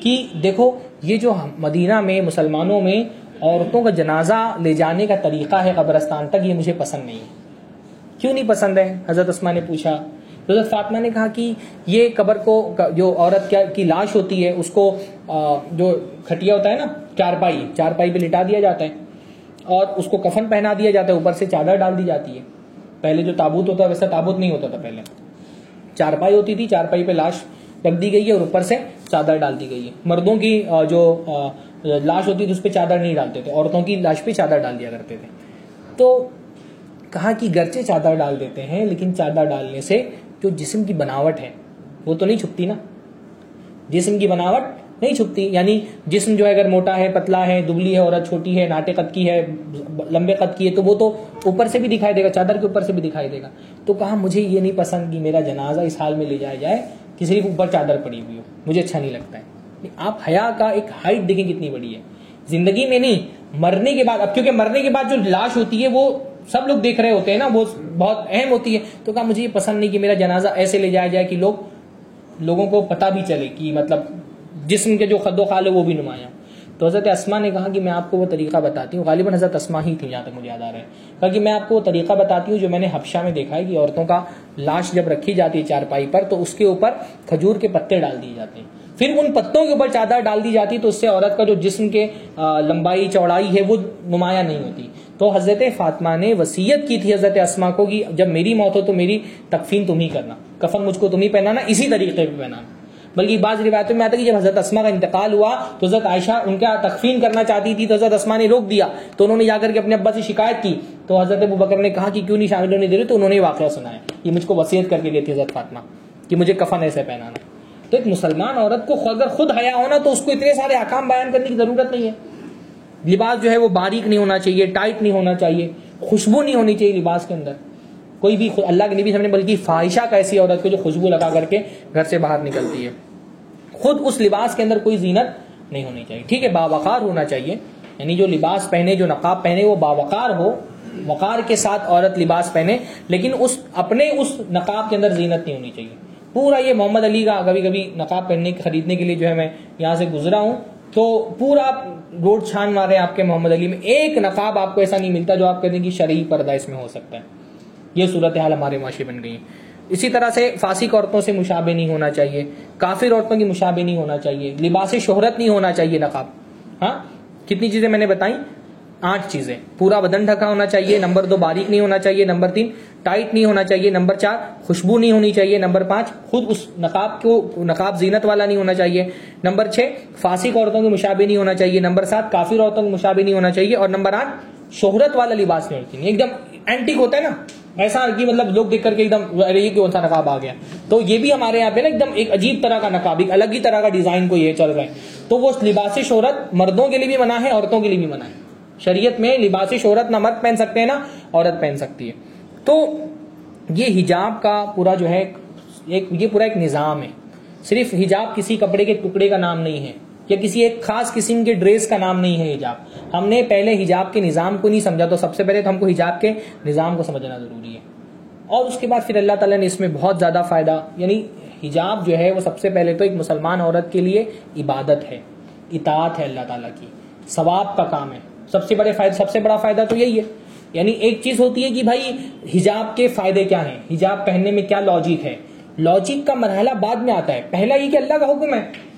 کہ دیکھو، یہ جو مدینہ میں مسلمانوں میں عورتوں کا جنازہ لے جانے کا طریقہ ہے قبرستان تک، یہ مجھے پسند نہیں ہے۔ کیوں نہیں پسند ہے؟ حضرت اسما نے پوچھا۔ حضرت فاطمہ نے کہا کہ یہ قبر کو، جو عورت کی لاش ہوتی ہے، اس کو جو کھٹیا ہوتا ہے نا، چارپائی چارپائی پہ لٹا دیا جاتا ہے اور اس کو کفن پہنا دیا جاتا ہے، اوپر سے چادر ڈال دی جاتی ہے۔ پہلے جو تابوت ہوتا ہے، ویسا تابوت نہیں ہوتا تھا پہلے۔ چارپائی ہوتی تھی، چارپائی پہ لاش رکھ دی گئی ہے اور اوپر سے چادر ڈال دی گئی ہے۔ مردوں کی جو لاش ہوتی تھی، اس پہ چادر نہیں ڈالتے تھے۔ عورتوں کی لاش پہ چادر ڈال دیا کرتے تھے۔ تو کہا کہ گرچے چادر ڈال دیتے ہیں، لیکن چادر ڈالنے سے جو جسم کی بناوٹ ہے، وہ تو نہیں چھپتی نا؟ جسم کی بناوٹ نہیں چھپتی۔ یعنی جسم جو ہے اگر موٹا ہے، پتلا ہے، دبلی ہے، عورت چھوٹی ہے، ناٹے قد کی ہے، لمبے قد کی ہے، تو وہ تو اوپر سے بھی دکھائی دے گا، چادر کے اوپر سے بھی دکھائی دے گا۔ تو کہا، مجھے یہ نہیں پسند کہ میرا جنازہ اس حال میں لے جایا جائے کہ صرف اوپر چادر پڑی ہوئی ہو۔ مجھے اچھا نہیں لگتا ہے۔ آپ حیا کا ایک ہائٹ دیکھیں کتنی بڑی ہے۔ زندگی میں نہیں، مرنے کے بعد، اب کیونکہ مرنے کے بعد جو لاش ہوتی ہے، وہ سب لوگ دیکھ رہے ہوتے ہیں نا، وہ بہت اہم ہوتی ہے۔ تو کہا، مجھے یہ پسند نہیں کہ میرا جنازہ ایسے لے جایا جائے کہ لوگ، لوگوں کو پتا بھی چلے کہ مطلب جسم کے جو خد و خال ہے وہ بھی نمایاں۔ تو حضرت اسما نے کہا کہ میں آپ کو وہ طریقہ بتاتی ہوں۔ غالباً حضرت اسما ہی تھی جہاں تک مجھے یاد آ رہا ہے۔ کہا کہ میں آپ کو وہ طریقہ بتاتی ہوں جو میں نے حفشہ میں دیکھا ہے کہ عورتوں کا لاش جب رکھی جاتی ہے چارپائی پر تو اس کے اوپر کھجور کے پتے ڈال دیے جاتے ہیں۔ پھر ان پتوں کے اوپر چادر ڈال دی جاتی تو اس سے عورت کا جو جسم کے لمبائی، چوڑائی ہے وہ نمایاں نہیں ہوتی۔ تو حضرت فاطمہ نے وسیعت کی تھی حضرت اسما کو کہ جب میری موت ہو تو میری تکفین تم ہی کرنا۔ کفن مجھ کو تم ہی پہنانا، اسی طریقے پہ پہنانا۔ بلکہ بعض روایتوں میں آتا ہے کہ جب حضرت اسما کا انتقال ہوا تو حضرت عائشہ ان کا تکفین کرنا چاہتی تھی تو حضرت اسما نے روک دیا تو انہوں نے جا کر کے اپنے ابا سے شکایت کی تو حضرت ابو بکر نے کہا کہ کیوں نہیں شامل ہونے دے رہے تو انہوں نے واقعہ سنایا یہ مجھ کو وصیت کر کے گئی تھی حضرت فاطمہ کہ مجھے کفن ایسے پہنانا تو ایک مسلمان عورت کو اگر خود حیا ہونا تو اس کو اتنے سارے احکام بیان کرنے کی ضرورت نہیں ہے۔ لباس جو ہے وہ باریک نہیں ہونا چاہیے، ٹائٹ نہیں ہونا چاہیے، خوشبو نہیں ہونی چاہیے لباس کے اندر۔ کوئی بھی اللہ کے نبی سمجھے بلکہ فائشہ کا ایسی عورت کو جو خوشبو لگا کر کے گھر سے باہر نکلتی ہے۔ خود اس لباس کے اندر کوئی زینت نہیں ہونی چاہیے۔ ٹھیک ہے، باوقار ہونا چاہیے۔ یعنی جو لباس پہنے، جو نقاب پہنے، وہ باوقار ہو، وقار کے ساتھ عورت لباس پہنے، لیکن اس، اپنے اس نقاب کے اندر زینت نہیں ہونی چاہیے۔ پورا یہ محمد علی کا کبھی کبھی نقاب پہننے، خریدنے کے لیے جو ہے میں یہاں سے گزرا ہوں، تو پورا روڈ چھان مارے آپ کے محمد علی میں، ایک نقاب آپ کو ایسا نہیں ملتا جو آپ کہتے ہیں کہ شرعی پردہ اس میں ہو سکتا ہے۔ یہ صورت حال ہمارے معاشرے بن گئی اسی طرح سے فاسق عورتوں سے مشابہ نہیں ہونا چاہیے۔ کافر عورتوں کی مشابہ نہیں ہونا چاہیے۔ لباس شہرت نہیں ہونا چاہیے نقاب۔ ہاں؟ کتنی چیزیں میں نے بتائیں؟ آٹھ چیزیں۔ پورا بدن ڈھکا ہونا چاہیے، نمبر دو باریک نہیں ہونا چاہیے، نمبر تین ٹائٹ نہیں ہونا چاہیے، نمبر چار خوشبو نہیں ہونی چاہیے، نمبر پانچ خود اس نقاب کو، نقاب زینت والا نہیں ہونا چاہیے۔ نمبر چھ فاسق عورتوں کی مشابہ نہیں ہونا چاہیے، نمبر سات کافر عورتوں کی مشابہ نہیں ہونا چاہیے، اور نمبر آٹھ شہرت والا لباس نہیں ہوتی ایک دم اینٹک ہوتا ہے نا۔ ایسا کہ مطلب لوگ دیکھ کر کے ایک دم یہ کون سا نقاب آ گیا؟ تو یہ بھی ہمارے یہاں پہ نا ایک دم ایک عجیب طرح کا نقاب، ایک الگ ہی طرح کا ڈیزائن کو یہ چل رہا ہے۔ تو وہ لباس شہرت مردوں کے لیے بھی منع ہے، عورتوں کے لیے بھی منع ہے۔ شریعت میں لباس شہرت نہ مرد پہن سکتے ہیں نا عورت پہن سکتی ہے۔ تو یہ حجاب کا پورا جو ہے ایک، یہ پورا ایک نظام ہے۔ صرف حجاب کسی کپڑے کے ٹکڑے کا نام نہیں ہے۔ یا کسی ایک خاص قسم کے ڈریس کا نام نہیں ہے حجاب۔ ہم نے پہلے حجاب کے نظام کو نہیں سمجھا، تو سب سے پہلے تو ہم کو حجاب کے نظام کو سمجھنا ضروری ہے۔ اور اس کے بعد پھر اللہ تعالیٰ نے اس میں بہت زیادہ فائدہ یعنی حجاب جو ہے وہ سب سے پہلے تو ایک مسلمان عورت کے لیے عبادت ہے، اطاعت ہے اللہ تعالیٰ کی، ثواب کا کام ہے۔ سب سے بڑے فائدہ، سب سے بڑا فائدہ تو یہی ہے۔ یعنی ایک چیز ہوتی ہے کہ بھائی، حجاب کے فائدے کیا ہیں؟ حجاب پہننے میں کیا لاجک ہے؟ لاجک کا مرحلہ بعد میں آتا ہے۔ پہلا یہ کہ اللہ کا حکم ہے۔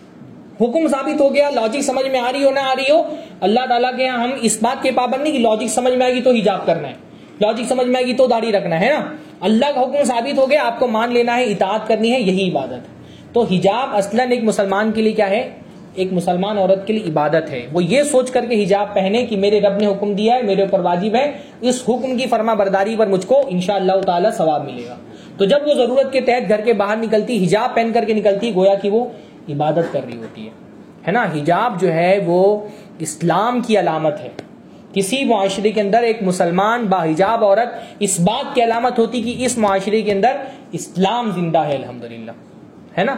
حکم ثابت ہو گیا لاجک سمجھ میں آ رہی ہو، نہ آ رہی ہو، اللہ تعالیٰ کے ہاں ہم اس بات کے پابند نہیں کہ لاجک سمجھ میں آئے گی تو حجاب کرنا ہے۔ لاجک سمجھ میں آئے گی تو داڑھی رکھنا ہے نا؟ اللہ کا حکم ثابت ہو گیا، آپ کو مان لینا ہے، اطاعت کرنی ہے، یہی عبادت۔ تو حجاب اصلاً ایک مسلمان کے لیے کیا ہے؟ ایک مسلمان عورت کے لیے عبادت ہے۔ وہ یہ سوچ کر کے حجاب پہنے کہ میرے رب نے حکم دیا ہے، میرے اوپر واجب ہے، اس حکم کی فرما برداری پر مجھ کو انشاء اللہ تعالی ثواب ملے گا۔ تو جب وہ ضرورت کے تحت گھر کے باہر نکلتی، حجاب پہن کر کے نکلتی، گویا کہ وہ عبادت کر رہی ہوتی ہے۔ ہے نا؟ حجاب جو ہے وہ اسلام کی علامت ہے۔ کسی معاشرے کے اندر ایک مسلمان با حجاب عورت اس بات کی علامت ہوتی کہ اس معاشرے کے اندر اسلام زندہ ہے، الحمدللہ۔ ہے نا؟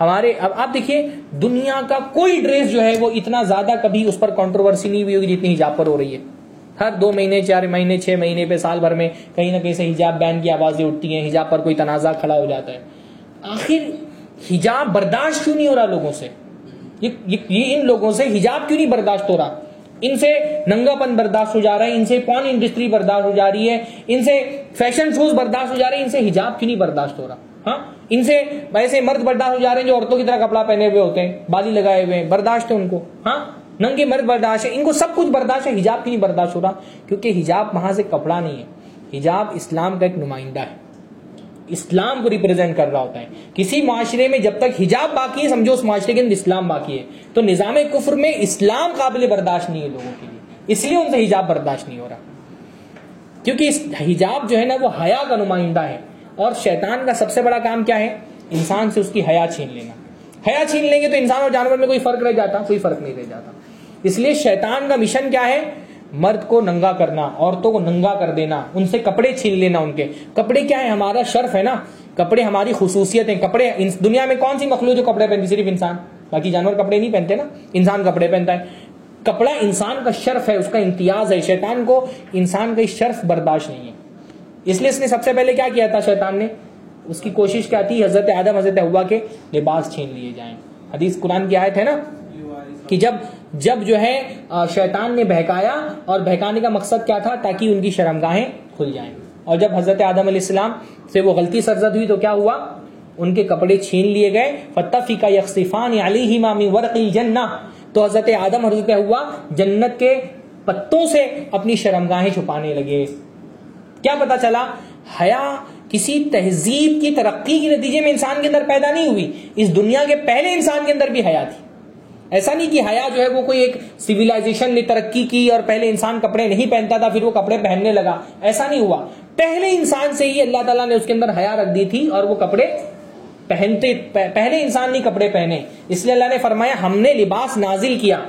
ہمارے، اب آپ دیکھیے، دنیا کا کوئی ڈریس جو ہے وہ اتنا زیادہ کبھی اس پر کانٹروورسی نہیں ہوئی ہوگی جتنی حجاب پر ہو رہی ہے۔ ہر دو مہینے، چار مہینے، چھ مہینے پہ سال بھر میں کہیں نہ کہیں سے حجاب بین کی آوازیں اٹھتی ہیں، حجاب پر کوئی تنازع کھڑا ہو جاتا ہے۔ آخر حجاب برداشت کیوں نہیں ہو رہا لوگوں سے؟ یہ ان لوگوں سے حجاب کیوں نہیں برداشت ہو رہا؟ ان سے ننگا پن برداشت ہو جا رہا ہے، ان سے پون انڈسٹری برداشت ہو جا رہی ہے، ان سے فیشن شوز برداشت ہو جا رہے ہیں، ان سے حجاب کیوں نہیں برداشت ہو رہا؟ ہاں؟ ان سے ایسے مرد برداشت ہو جا رہے ہیں جو عورتوں کی طرح کپڑا پہنے ہوئے ہوتے ہیں، بالی لگائے ہوئے ہیں، برداشت ہے ان کو ہاں؟ ننگے مرد برداشت ہے ان کو سب کچھ برداشت ہے، حجاب کیوں نہیں برداشت ہو رہا؟ کیونکہ حجاب وہاں سے کپڑا نہیں ہے، حجاب اسلام کا ایک نمائندہ ہے۔ اسلام کو ریپرزینٹ کر رہا ہوتا ہے۔ کسی معاشرے میں جب تک حجاب باقی ہے، سمجھو اس معاشرے کے اندر اسلام باقی ہے۔ تو نظام کفر میں اسلام قابل برداشت نہیں ہے لوگوں کے لیے۔ اس لیے ان سے حجاب برداشت نہیں ہو رہا۔ کیونکہ اس حجاب جو ہے نا، وہ حیا کا نمائندہ ہے۔ اور شیطان کا سب سے بڑا کام کیا ہے؟ انسان سے اس کی حیا چھین لینا۔ حیا چھین لیں گے تو انسان اور جانور میں کوئی فرق رہ جاتا، کوئی فرق نہیں رہ جاتا۔ اس لیے شیطان کا مشن کیا ہے؟ مرد کو ننگا کرنا، عورتوں کو ننگا کر دینا، ان سے کپڑے چھین لینا ان کے۔ کپڑے کیا ہے ہمارا شرف ہے نا۔ کپڑے ہماری خصوصیت ہیں۔ کپڑے دنیا میں کون سی مخلوق جو کپڑے پہنتی؟ صرف انسان۔ باقی جانور کپڑے نہیں پہنتے نا۔ انسان کپڑے پہنتا ہے۔ کپڑا انسان کا شرف ہے، اس کا امتیاز ہے۔ شیطان کو انسان کا شرف برداشت نہیں ہے۔ اس لیے اس نے سب سے پہلے کیا کیا تھا شیطان نے؟ اس کی کوشش کیا تھی حضرت آدم، حضرت ہوا کے لباس چھین لیے جائیں۔ حدیث قرآن کی آیت ہے نا کہ جب جب جو ہے شیطان نے بہکایا اور بہکانے کا مقصد کیا تھا؟ تاکہ ان کی شرمگاہیں کھل جائیں۔ اور جب حضرت آدم علیہ السلام سے وہ غلطی سرزد ہوئی تو کیا ہوا؟ ان کے کپڑے چھین لیے گئے۔ فتح فیقہ یکسفان علی مامی ورقی جنہ تو حضرت آدم حضرت ہوا جنت کے پتوں سے اپنی شرمگاہیں چھپانے لگے۔ کیا پتا چلا، حیا کسی تہذیب کی ترقی کے نتیجے میں انسان کے اندر پیدا نہیں ہوئی۔ اس دنیا کے پہلے انسان کے اندر بھی حیا تھی۔ ایسا نہیں کہ حیا جو ہے وہ کوئی ایک سویلائزیشن نے ترقی کی اور پہلے انسان کپڑے نہیں پہنتا تھا پھر وہ کپڑے پہننے لگا۔ ایسا نہیں ہوا۔ پہلے انسان سے ہی اللہ تعالیٰ نے اس کے اندر حیا رکھ دی تھی اور وہ کپڑے پہنتے پہلے انسان نہیں کپڑے پہنے۔ اس لیے اللہ نے فرمایا ہم نے لباس نازل کیا۔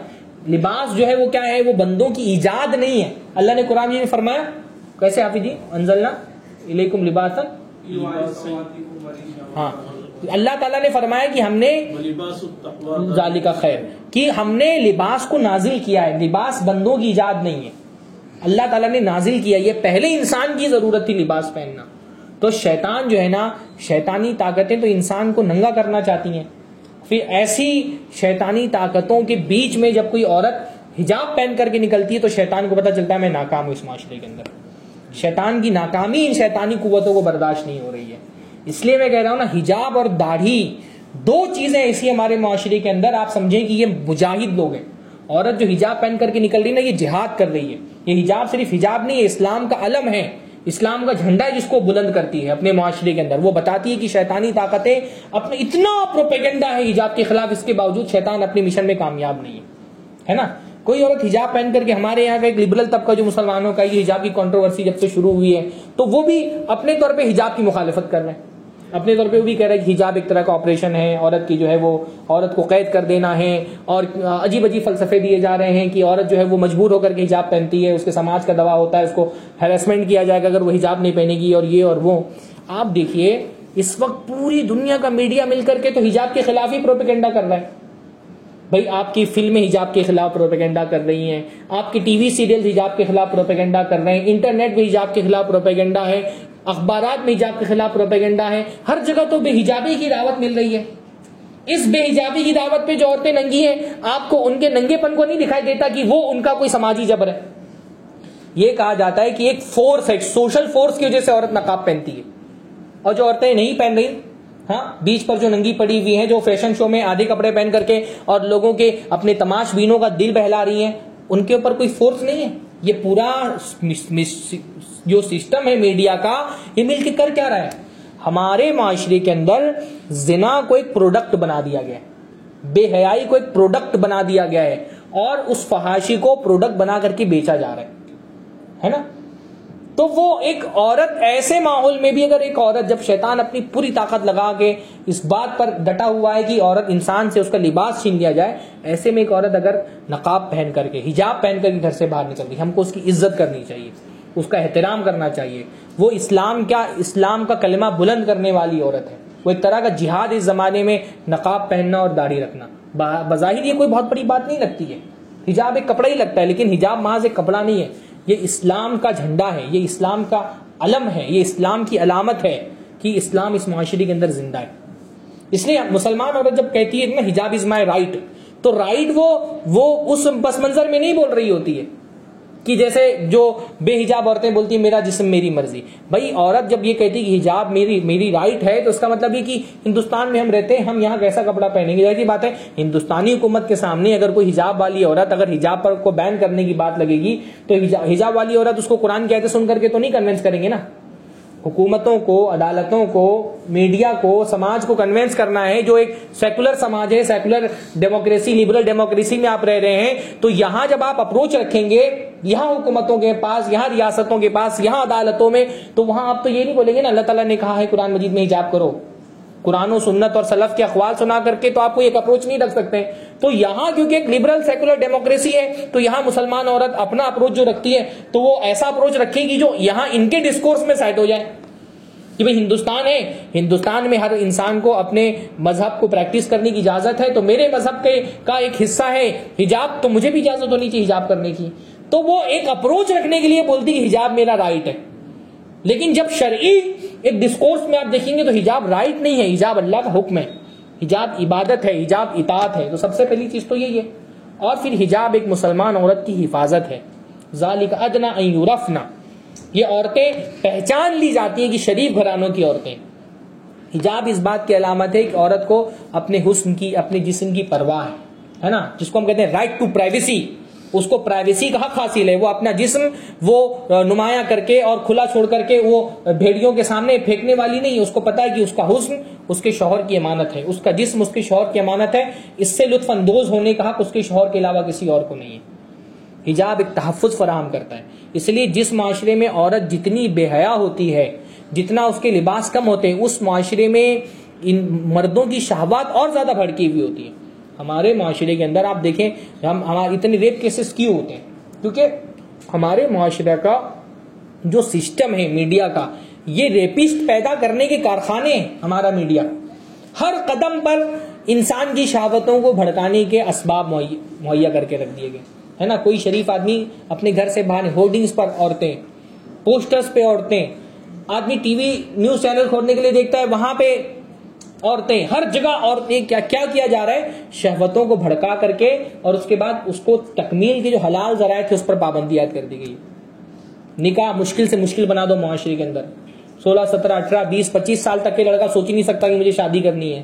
لباس جو ہے وہ کیا ہے؟ وہ بندوں کی ایجاد نہیں ہے۔ اللہ نے قرآن نے فرمایا۔ کیسے آپ جی؟ انزلنا علیکم لباس ہاں۔ اللہ تعالیٰ نے فرمایا کہ ہم نے ظالی کا خیر کہ ہم نے لباس کو نازل کیا ہے لباس بندوں کی ایجاد نہیں ہے۔ اللہ تعالیٰ نے نازل کیا یہ پہلے انسان کی ضرورت تھی لباس پہننا۔ تو شیطان جو ہے نا شیطانی طاقتیں تو انسان کو ننگا کرنا چاہتی ہیں۔ پھر ایسی شیطانی طاقتوں کے بیچ میں جب کوئی عورت حجاب پہن کر کے نکلتی ہے تو شیطان کو پتا چلتا ہے میں ناکام ہوں اس معاشرے کے اندر۔ شیطان کی ناکامی ان شیطانی قوتوں کو برداشت نہیں ہو رہی ہے۔ اس لیے میں کہہ رہا ہوں نا، حجاب اور داڑھی، دو چیزیں ایسی ہمارے معاشرے کے اندر، آپ سمجھیں کہ یہ مجاہد لوگ ہیں۔ عورت جو حجاب پہن کر کے نکل رہی نا، یہ جہاد کر رہی ہے۔ یہ حجاب صرف حجاب نہیں ہے اسلام کا علم ہے۔ اسلام کا جھنڈا جس کو بلند کرتی ہے اپنے معاشرے کے اندر۔ وہ بتاتی ہے کہ شیطانی طاقتیں اپنے اتنا پروپیگنڈا ہے حجاب کے خلاف، اس کے باوجود شیطان اپنے مشن میں کامیاب نہیں ہے۔ نا؟ کوئی عورت حجاب پہن کر کے ہمارے یہاں کا ایک لبرل طبقہ جو مسلمانوں کا، یہ حجاب کی کنٹروورسی جب سے شروع ہوئی ہے، تو وہ بھی اپنے طور پہ حجاب کی مخالفت کر رہے ہیں۔ اپنے طور پہ وہ بھی کہہ رہے ہیں کہ حجاب ایک طرح کا آپریشن ہے، عورت کی جو ہے وہ عورت کو قید کر دینا ہے اور عجیب عجیب فلسفے دیے جا رہے ہیں کہ عورت جو ہے وہ مجبور ہو کر کے حجاب پہنتی ہے، اس کے سماج کا دوا ہوتا ہے، اس کو ہیرسمنٹ کیا جائے گا اگر وہ حجاب نہیں پہنے گی اور یہ اور وہ۔ آپ دیکھیے، اس وقت پوری دنیا کا میڈیا مل کر کے تو حجاب کے خلاف ہی پروپیگنڈا کر رہا ہے۔ بھائی، آپ کی فلمیں حجاب کے خلاف پروپیگنڈا کر رہی ہیں، آپ کی ٹی وی سیریل حجاب کے خلاف پروپیگنڈا کر رہے ہیں انٹرنیٹ بھی حجاب کے خلاف پروپیگنڈا ہے۔ اخبارات میں حجاب کے خلاف پروپیگنڈا ہے، ہر جگہ تو بے حجابی کی دعوت مل رہی ہے۔ اس بے حجابی کی دعوت پہ جو عورتیں ننگی ہیں، آپ کو ان کے ننگے پن کو نہیں دکھائی دیتا کہ وہ ان کا کوئی سماجی جبر ہے۔ یہ کہا جاتا ہے کہ ایک فورس ہے سوشل فورس کی وجہ سے عورت نقاب پہنتی ہے۔ اور جو عورتیں نہیں پہن رہی ہاں بیچ پر جو ننگی پڑی ہوئی ہیں، جو فیشن شو میں آدھے کپڑے پہن کر کے اور لوگوں کے اپنے تماش بینوں کا دل بہلا رہی ہیں، ان کے اوپر کوئی فورس نہیں ہے۔ یہ پورا جو سسٹم ہے میڈیا کا، یہ مل کے کر کیا رہا ہے؟ ہمارے معاشرے کے اندر زنا کو ایک پروڈکٹ بنا دیا گیا بے حیائی کو ایک پروڈکٹ بنا دیا گیا ہے اور اس فحاشی کو پروڈکٹ بنا کر کے بیچا جا رہا ہے۔ نا؟ تو وہ ایک عورت، ایسے ماحول میں بھی اگر ایک عورت جب شیطان اپنی پوری طاقت لگا کے اس بات پر ڈٹا ہوا ہے کہ عورت انسان سے اس کا لباس چھین لیا جائے، ایسے میں ایک عورت اگر نقاب پہن کر کے، حجاب پہن کر کے گھر سے باہر نکل رہی ہم کو اس کی عزت کرنی چاہیے۔ اس کا احترام کرنا چاہیے۔ وہ اسلام کیا، اسلام کا کلمہ بلند کرنے والی عورت ہے۔ وہ ایک طرح کا جہاد اس زمانے میں نقاب پہننا اور داڑھی رکھنا۔ بظاہر یہ کوئی بہت بڑی بات نہیں لگتی ہے۔ حجاب ایک کپڑا ہی لگتا ہے، لیکن حجاب محض ایک کپڑا نہیں ہے۔ یہ اسلام کا جھنڈا ہے، یہ اسلام کا علم ہے، یہ اسلام کی علامت ہے کہ اسلام اس معاشرے کے اندر زندہ ہے۔ اس لیے مسلمان عورت جب کہتی ہے نا حجاب از مائی رائٹ، تو رائٹ وہ وہ اس پس منظر میں نہیں بول رہی ہوتی ہے۔ کہ جیسے جو بے حجاب عورتیں بولتی ہیں، میرا جسم میری مرضی۔ بھائی، عورت جب یہ کہتی کہ حجاب میری میری رائٹ ہے، تو اس کا مطلب یہ کہ ہندوستان میں ہم رہتے ہیں، ہم یہاں کیسا کپڑا پہنیں گے؟ ظاہر بات ہے، ہندوستانی حکومت کے سامنے اگر کوئی حجاب والی عورت اگر حجاب پر کو بین کرنے کی بات لگے گی، تو حجاب والی عورت اس کو قرآن کہتے سن کر کے تو نہیں کنوینس کریں گے نا؟ حکومتوں کو، عدالتوں کو، میڈیا کو، سماج کو کنوینس کرنا ہے، جو ایک سیکولر سماج ہے سیکولر ڈیموکریسی لبرل ڈیموکریسی میں آپ رہ رہے ہیں، تو یہاں جب آپ اپروچ رکھیں گے، یہاں حکومتوں کے پاس، یہاں ریاستوں کے پاس، یہاں عدالتوں میں، تو وہاں آپ تو یہ نہیں بولیں گے نا، اللہ تعالیٰ نے کہا ہے قرآن مجید میں حجاب کرو۔ قرآن و سنت اور سلف کے اخوال سنا کر کے تو آپ کو ایک اپروچ نہیں رکھ سکتے۔ تو یہاں کیونکہ ایک لبرل سیکولر ڈیموکریسی ہے، تو یہاں مسلمان عورت اپنا اپروچ جو رکھتی ہے، تو وہ ایسا اپروچ رکھے گی جو یہاں ان کے ڈسکورس میں سیٹ ہو جائے۔ کہ بھئی ہندوستان ہے، ہندوستان میں ہر انسان کو اپنے مذہب کو پریکٹس کرنے کی اجازت ہے۔ تو میرے مذہب کے کا ایک حصہ ہے حجاب، تو مجھے بھی اجازت ہونی چاہیے حجاب کرنے کی۔ تو وہ ایک اپروچ رکھنے کے لیے بولتی کہ حجاب میرا رائٹ ہے۔ لیکن جب شرعی ایک ڈسکورس میں آپ دیکھیں گے تو حجاب رائٹ نہیں ہے، حجاب اللہ کا حکم ہے۔ حجاب عبادت ہے، حجاب اطاعت ہے، تو سب سے پہلی چیز تو یہی ہے۔ اور پھر حجاب ایک مسلمان عورت کی حفاظت ہے۔ ذالک ادنا ان یہ عورتیں پہچان لی جاتی ہیں کہ شریف گھرانوں کی عورتیں۔ حجاب اس بات کی علامت ہے کہ عورت کو اپنے حسن کی، اپنے جسم کی پرواہ ہے نا؟ جس کو ہم کہتے ہیں رائٹ ٹو پرائیویسی اس کو پرائیویسی کا حق حاصل ہے وہ اپنا جسم وہ نمایاں کر کے اور کھلا چھوڑ کر کے وہ بھیڑیوں کے سامنے پھینکنے والی نہیں، اس کو پتا ہے کہ اس کا حسن اس کے شوہر کی امانت ہے، اس کا جسم اس کے شوہر کی امانت ہے، اس سے لطف اندوز ہونے کا حق اس کے شوہر کے علاوہ کسی اور کو نہیں ہے۔ حجاب ایک تحفظ فراہم کرتا ہے، اس لیے جس معاشرے میں عورت جتنی بے حیا ہوتی ہے، جتنا اس کے لباس کم ہوتے ہیں، اس معاشرے میں ان مردوں کی شہوات اور زیادہ بھڑکی ہوئی ہوتی ہے۔ ہمارے معاشرے کے اندر آپ دیکھیں، ہم، ہمارے اتنے ریپ کیسز کیوں ہوتے ہیں؟ کیونکہ ہمارے معاشرے کا جو سسٹم ہے میڈیا کا، یہ ریپسٹ پیدا کرنے کے کارخانے ہیں ہمارا میڈیا ہر قدم پر انسان کی شہادتوں کو بھڑکانے کے اسباب مہیا کر کے رکھ دیے گئے۔ ہے نا؟ کوئی شریف آدمی اپنے گھر سے باہر ہولڈنگز پر عورتیں پوسٹرز پہ عورتیں، آدمی ٹی وی نیوز چینل کھولنے کے لیے دیکھتا ہے، وہاں پہ عورتیں، ہر جگہ عورتیں کیا کیا کیا جا رہا ہے؟ شہوتوں کو بھڑکا کر کے اور اس کے بعد اس کو تکمیل کے جو حلال ذرائع تھے اس پر پابندی عائد کر دی گئی۔ نکاح مشکل سے مشکل بنا دو معاشرے کے اندر۔ سولہ، سترہ، اٹھارہ، بیس، پچیس سال تک کے لڑکا سوچ ہی نہیں سکتا کہ مجھے شادی کرنی ہے۔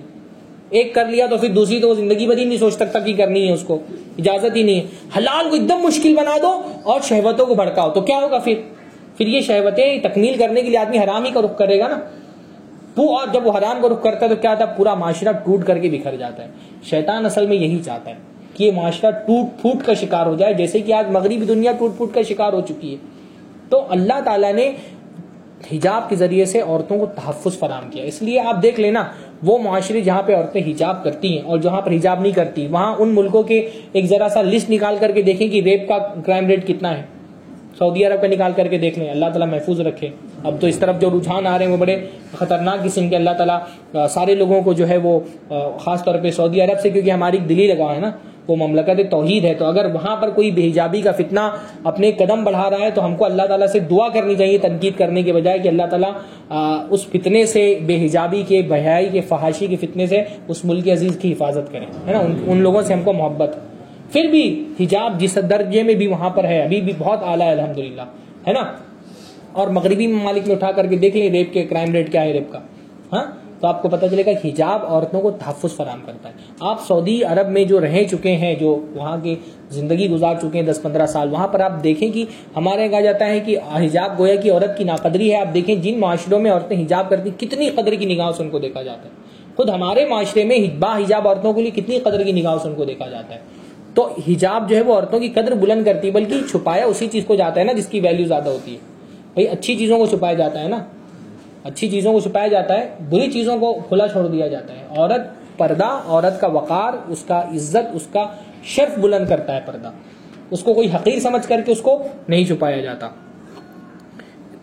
ایک کر لیا تو پھر دوسری تو وہ زندگی بھر ہی نہیں سوچ سکتا کہ کرنی ہے اس کو۔ اجازت ہی نہیں۔ ہے حلال کو ایک دم مشکل بنا دو اور شہوتوں کو بھڑکاؤ۔ تو کیا ہوگا پھر؟ پھر یہ شہوتیں تکمیل کرنے کے لیے آدمی حرام ہی کا رخ کرے گا نا۔ تو اور جب وہ حرام کو رخ کرتا ہے تو کیا ہوتا ہے؟ پورا معاشرہ ٹوٹ کر کے بکھر جاتا ہے۔ شیطان اصل میں یہی چاہتا ہے کہ یہ معاشرہ ٹوٹ پھوٹ کا شکار ہو جائے، جیسے کہ آج مغربی دنیا ٹوٹ پھوٹ کا شکار ہو چکی ہے۔ تو اللہ تعالیٰ نے حجاب کے ذریعے سے عورتوں کو تحفظ فراہم کیا۔ اس لیے آپ دیکھ لینا، وہ معاشرے جہاں پہ عورتیں حجاب کرتی ہیں اور جہاں پر حجاب نہیں کرتی، وہاں ان ملکوں کے ایک ذرا سا لسٹ نکال کر کے دیکھیں کہ ریپ کا کرائم ریٹ کتنا ہے۔ سعودی عرب کا نکال کر کے دیکھ لیں۔ اللہ تعالیٰ محفوظ رکھے۔ اب تو اس طرف جو رجحان آ رہے ہیں وہ بڑے خطرناک قسم کے۔ اللہ تعالیٰ سارے لوگوں کو جو ہے وہ خاص طور پہ سعودی عرب سے، کیونکہ ہماری دلی لگا ہے نا، وہ مملکت توحید ہے۔ تو اگر وہاں پر کوئی بے حجابی کا فتنہ اپنے قدم بڑھا رہا ہے، تو ہم کو اللہ تعالیٰ سے دعا کرنی چاہیے تنقید کرنے کے بجائے کہ اللہ تعالیٰ اس فتنے سے، بے حجابی کے بحیائی کے، فحاشی کے فتنے سے اس ملک عزیز کی حفاظت کریں ہے نا؟ ان لوگوں سے ہم کو محبت۔ پھر بھی حجاب جس درجے میں بھی وہاں پر ہے، ابھی بھی بہت اعلیٰ ہے الحمد ہے نا؟ اور مغربی ممالک میں اٹھا کر کے دیکھ لیں، ریپ کے، کرائم ریٹ کیا ہے ریپ کا ہاں؟ تو آپ کو پتہ چلے گا کہ حجاب عورتوں کو تحفظ فراہم کرتا ہے۔ آپ سعودی عرب میں جو رہ چکے ہیں، جو وہاں کی زندگی گزار چکے ہیں، دس پندرہ سال، وہاں پر آپ دیکھیں کہ ہمارے کہا جاتا ہے کہ حجاب گویا کی عورت کی ناقدری ہے۔ آپ دیکھیں جن معاشروں میں عورتیں حجاب کرتی، کتنی قدر کی نگاہ سے ان کو دیکھا جاتا ہے۔ خود ہمارے معاشرے میں با حجاب عورتوں کے لیے کتنی قدر کی نگاہ سے ان کو دیکھا جاتا ہے۔ تو حجاب جو ہے وہ عورتوں کی قدر بلند کرتی ہے، بلکہ چھپایا اسی چیز کو جاتا ہے نا جس کی ویلیو زیادہ ہوتی ہے۔ بھائی، اچھی چیزوں کو چھپایا جاتا ہے نا۔ اچھی چیزوں کو چھپایا جاتا ہے، بری چیزوں کو کھلا چھوڑ دیا جاتا ہے۔ عورت پردہ، عورت کا وقار، اس کا عزت، اس کا شرف بلند کرتا ہے پردہ۔ اس کو کوئی حقیر سمجھ کر کے اس کو نہیں چھپایا جاتا۔